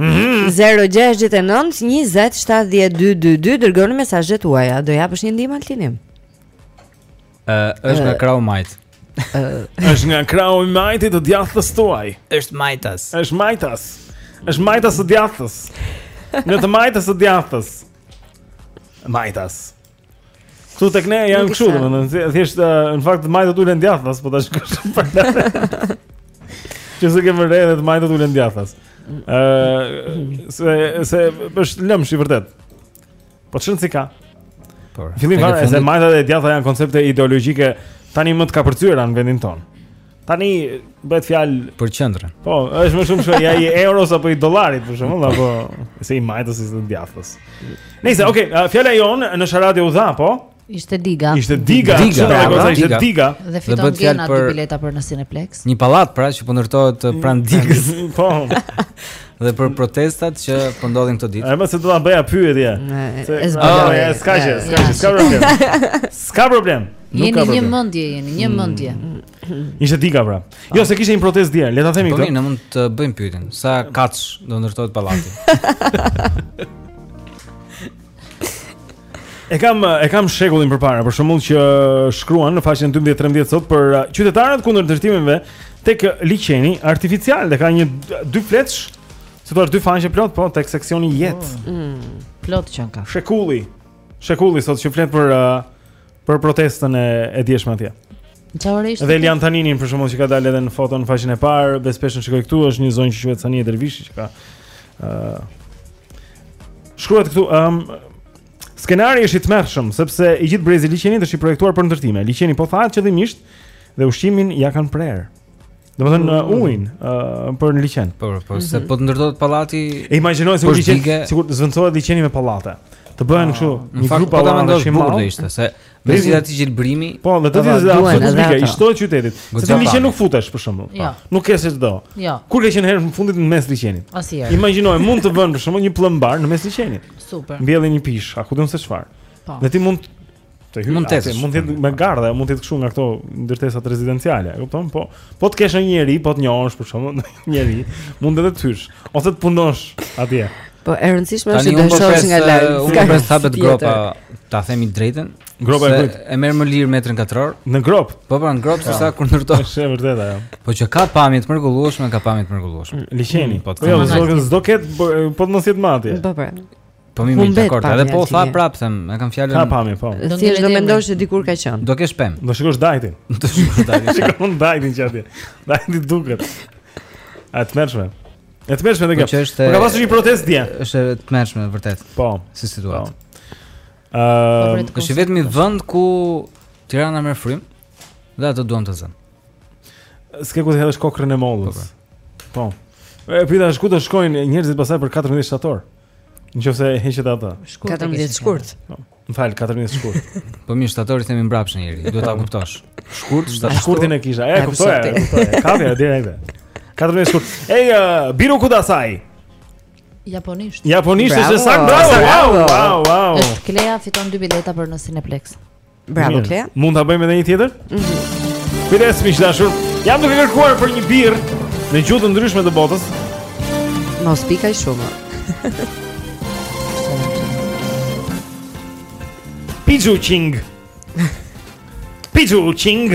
Mhm. 069 20 7222 dërgoni mesazhet tuaja. Do japësh një ndihmë Altin. Ë, uh, është nga uh, krahu i majtë. Ë, uh, është nga krahu i majtë i të djathtës tuaj. Është Majtas. Është Majtas. Është Majtas së djathtës. Në të Majtas së djathtës. Majtas. Këtu tek ne janë kështu, domethënë, thjesht në fakt majtët ulen djathtas, po thashë kështu për lart. Që se kemë edhe të majtët ulen djathtas. Ë, se se është lëmsh i vërtetë. Po s'ka rëndësi. Po. Fillim fare se majta dhe djathta janë koncepte ideologjike tani më të kapërcyera në vendin tonë. Tani bëhet fjalë për qendrën. Po, është më shumë se ai euros apo i dollarit për shembull, apo se i majtës e i djathtës. Nëse, okay, fjala jonë në sharadë u dha, po? Ishte diga. Ishte diga, diga, pra, pra, ishte diga. diga. Dhe fiton Gena dy për... bileta për në Cineplex. Një pallat pra që po ndërtohet mm, pranë digës. Po. dhe për protestat që po ndodhin këto ditë. Ë se do ta bëja pyetje. Se, e zgjoj. S'ka gjë, s'ka gjë, s'ka problem. S'ka problem. Nuk jeni një mendje, jeni një hmm. mendje. Ishte diga pra. Jo, ah. se kishte një protestë dje, le ta themi këtë. Po ne mund të bëjmë pyetjen, sa katësh do ndërtohet pallati? E kam e kam Shekullin përpara, për shembull që shkruan në faqen 12-13 sot për uh, qytetarët kundër ndërtimeve tek liqeni artificial, dhe ka një dyfletësh, si thua dy faqe plot, po tek seksioni jetë. Oh. Mm, plot që ka. Shekulli. Shekulli sot që flet për uh, për protestën e djeshme atje. Çfarë ishte? Dhe Elian Taninin për shembull që ka dalë edhe në foto në faqen e parë, bëj pak ta shikoj këtu, është një zonjë që quhet Sanie Dervishi që ka ë uh, shkruar këtu, ëm um, skenari është i tmerrshëm sepse i gjithë brezi i liqenit është i projektuar për ndërtime. Liqeni po thahet qëllimisht dhe ushqimin ia kanë prerë. Domethënë uh, ujin uh, për në liqen. Po, po, mhm. se po ndërtohet pallati. E imagjinoj si jo liqen, sikur zvendësohet liqeni me pallate. Të bëhen ah, kështu, një grup pallate që mund të ishte se me si aty gjelbërimi. Po, me të vizë apo të zgjidhja i shtojë qytetit. Se ti në liqen nuk futesh për shembull. Jo. Po. Nuk ke se ç'do. Jo. Kur ke qenë herën e fundit në mes liqenit? Asnjëherë. Imagjino mund të vënë për shembull një plumbar në mes liqenit. Super. Mbjellin një pishë, a ku di unë se çfarë. Po. Dhe ti mund të hysh. Mund të jetë, mund të jetë me gardhe, mund të jetë kështu nga këto ndërtesa rezidenciale, e kupton? Po, po të kesh njerëz, po të njohësh për shembull njerëz, mund edhe të hysh ose të punosh atje. Po e rëndësishme është të shohësh nga larg. Unë po pres të hapet gropa, të them të drejtën. Gropa e kujt? E merr më lirë metrin katror. Në gropë. Po pra, në gropë sesa kur ndërtohet. Është e vërtetë ajo. Po që ka pamje të mrekullueshme, ka pamje të mrekullueshme. Liqeni. Po, po jo, s'do ketë, po, po të mos jetë më atje. Po po. Po mirë, dakord, edhe po u tha krejt them, e kam fjalën. Ka pamje, po. Se do mendosh se dikur ka qenë. Do kesh pemë. Do shikosh Dajtin. Do shikosh Dajtin. Shikon Dajtin çati. Dajti duket. E tmerrshme? E tmerrshme dhe kjo. Po ka pasur një protestë dje. Është e tmerrshme vërtet. Po, si situatë. Po. Ëm, uh, ehm, është i vetmi vend ku Tirana merr frymë dhe ato duan ta zënë. S'ke ku të hedhësh kokrrën e mollës. Po. po. E pyetja është ku të shkojnë njerëzit pastaj për 14 shtator Në qoftë se heqim atë. 14 shkurt. Po. Më fal, 14 shkurt. Po mirë, shtator i themi mbrapsht njeri, duhet ta kuptosh. Shkurt, shtatori. Shkurtin e kisha. E kuptoj. Kapja direkt. 14 shkurt. Ej, uh, biru kudasai. Japonisht. Japonisht është e saktë. Bravo. Wow, wow, wow. Është Klea fiton dy bileta për në Cineplex. Bravo Klea. Mund ta bëjmë edhe një tjetër? Mhm. Mm Kujdes miq të dashur. Jam duke kërkuar për një birrë në gjuhë të ndryshme të botës. Mos pi kaq shumë. Pizhu Qing. Pizhu Qing.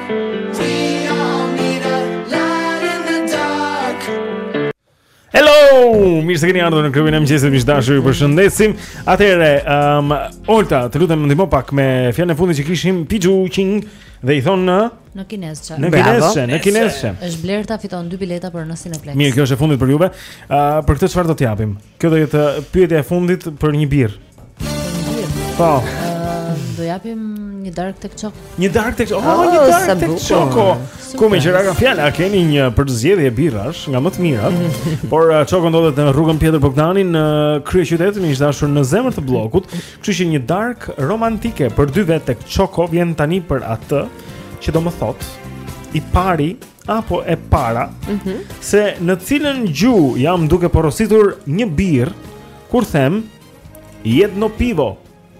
Hello, mirë se keni ardhur në klubin e mëngjesit miq të dashur. Ju përshëndesim. Atëherë, ehm, um, Olta, të lutem më ndihmo pak me fjalën e fundit që kishim Piju Qing dhe i thonë në në kinezçe. Në kinezçe, në kinezçe. Është Blerta fiton dy bileta për në Cineplex. Mirë, kjo është e fundit për juve. Ëh, uh, për këtë çfarë do të japim? Kjo do jetë pyetja e fundit për një birrë. Po. Do japim një darkë tek Çoko. Një dark tek çok. Oh, një oh, darkë tek Çoko. Ku meqë ra fjala, keni një përzgjedhje birrash nga më të mirat. Por uh, Çoko ndodhet në rrugën Pjetër Bogdani në kryeqytet, i dashur në zemër të bllokut. Kështu që një darkë romantike për dy vetë tek Çoko vjen tani për atë që do më thotë i pari apo e para, mm -hmm. se në cilën gjuhë jam duke porositur një birrë kur them jedno pivo.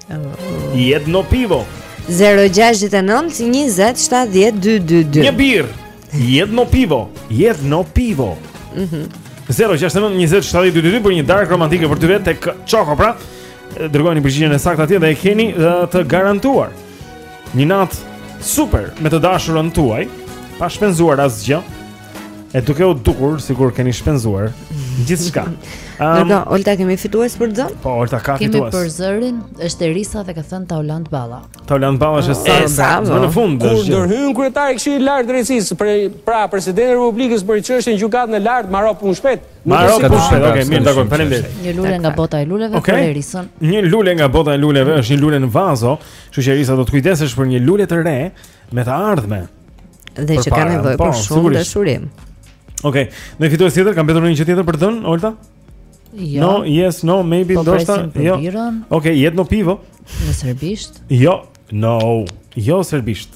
Oh. Jedno pivo. 069 20 70 222. Një birrë. Jedno pivo. Jedno pivo. Mhm. Mm 069 20 70 222 për një darkë romantike për dy vetë tek Çoko pra. Dërgojeni përgjigjen e saktë atje dhe e keni të garantuar. Një natë super me të dashurën tuaj, pa shpenzuar asgjë. E duke u dukur sikur keni shpenzuar gjithçka. Ëm, um, Olta kemi fitues për zërin? Po, Olta, kemi fitues. Kemi për zërin, është Erisa dhe ka thënë Taulant Balla. Taulant Balla është e saktë më në fund. Kur ndërhyn kryetari i Këshillit Lartë Drejtësisë, pra, pra presidenti i Republikës për çështjen Gjykatën e Lartë, mbaron punë shpejt. Mbaron punë shpejt. Okej, okay, mirë, dakor, faleminderit. Një lule nga bota e luleve okay. për Erisën. Një lule nga bota e luleve është një lule në vazo. Kështu që Erisa do të kujdesesh për një lule të re me të ardhme. Dhe që ka nevojë po, për shumë dashuri. Okej, okay. ndonjë fitues tjetër, ka mbetur ndonjë gjë tjetër për të dhënë, Olta? Jo. No, yes, no, maybe, po ndoshta, jo. Okej, okay, jedno pivo. Në serbisht? Jo, no, jo serbisht.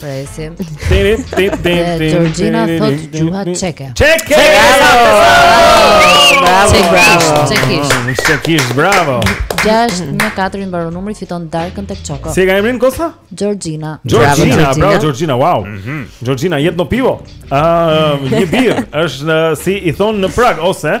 Presim. Xhorxhina thotë gjuha çeke. Çeke. Bravo, bravo. Çekisht. Çekisht, bravo. 6 9 4 i mbaron numri fiton darkën tek Çoko. Si ka emrin Kosta? Xhorxhina. Xhorxhina, bravo Xhorxhina. Wow. Mhm. Xhorxhina jedno pivo. Ëm, një birrë është si i thonë në Pragë ose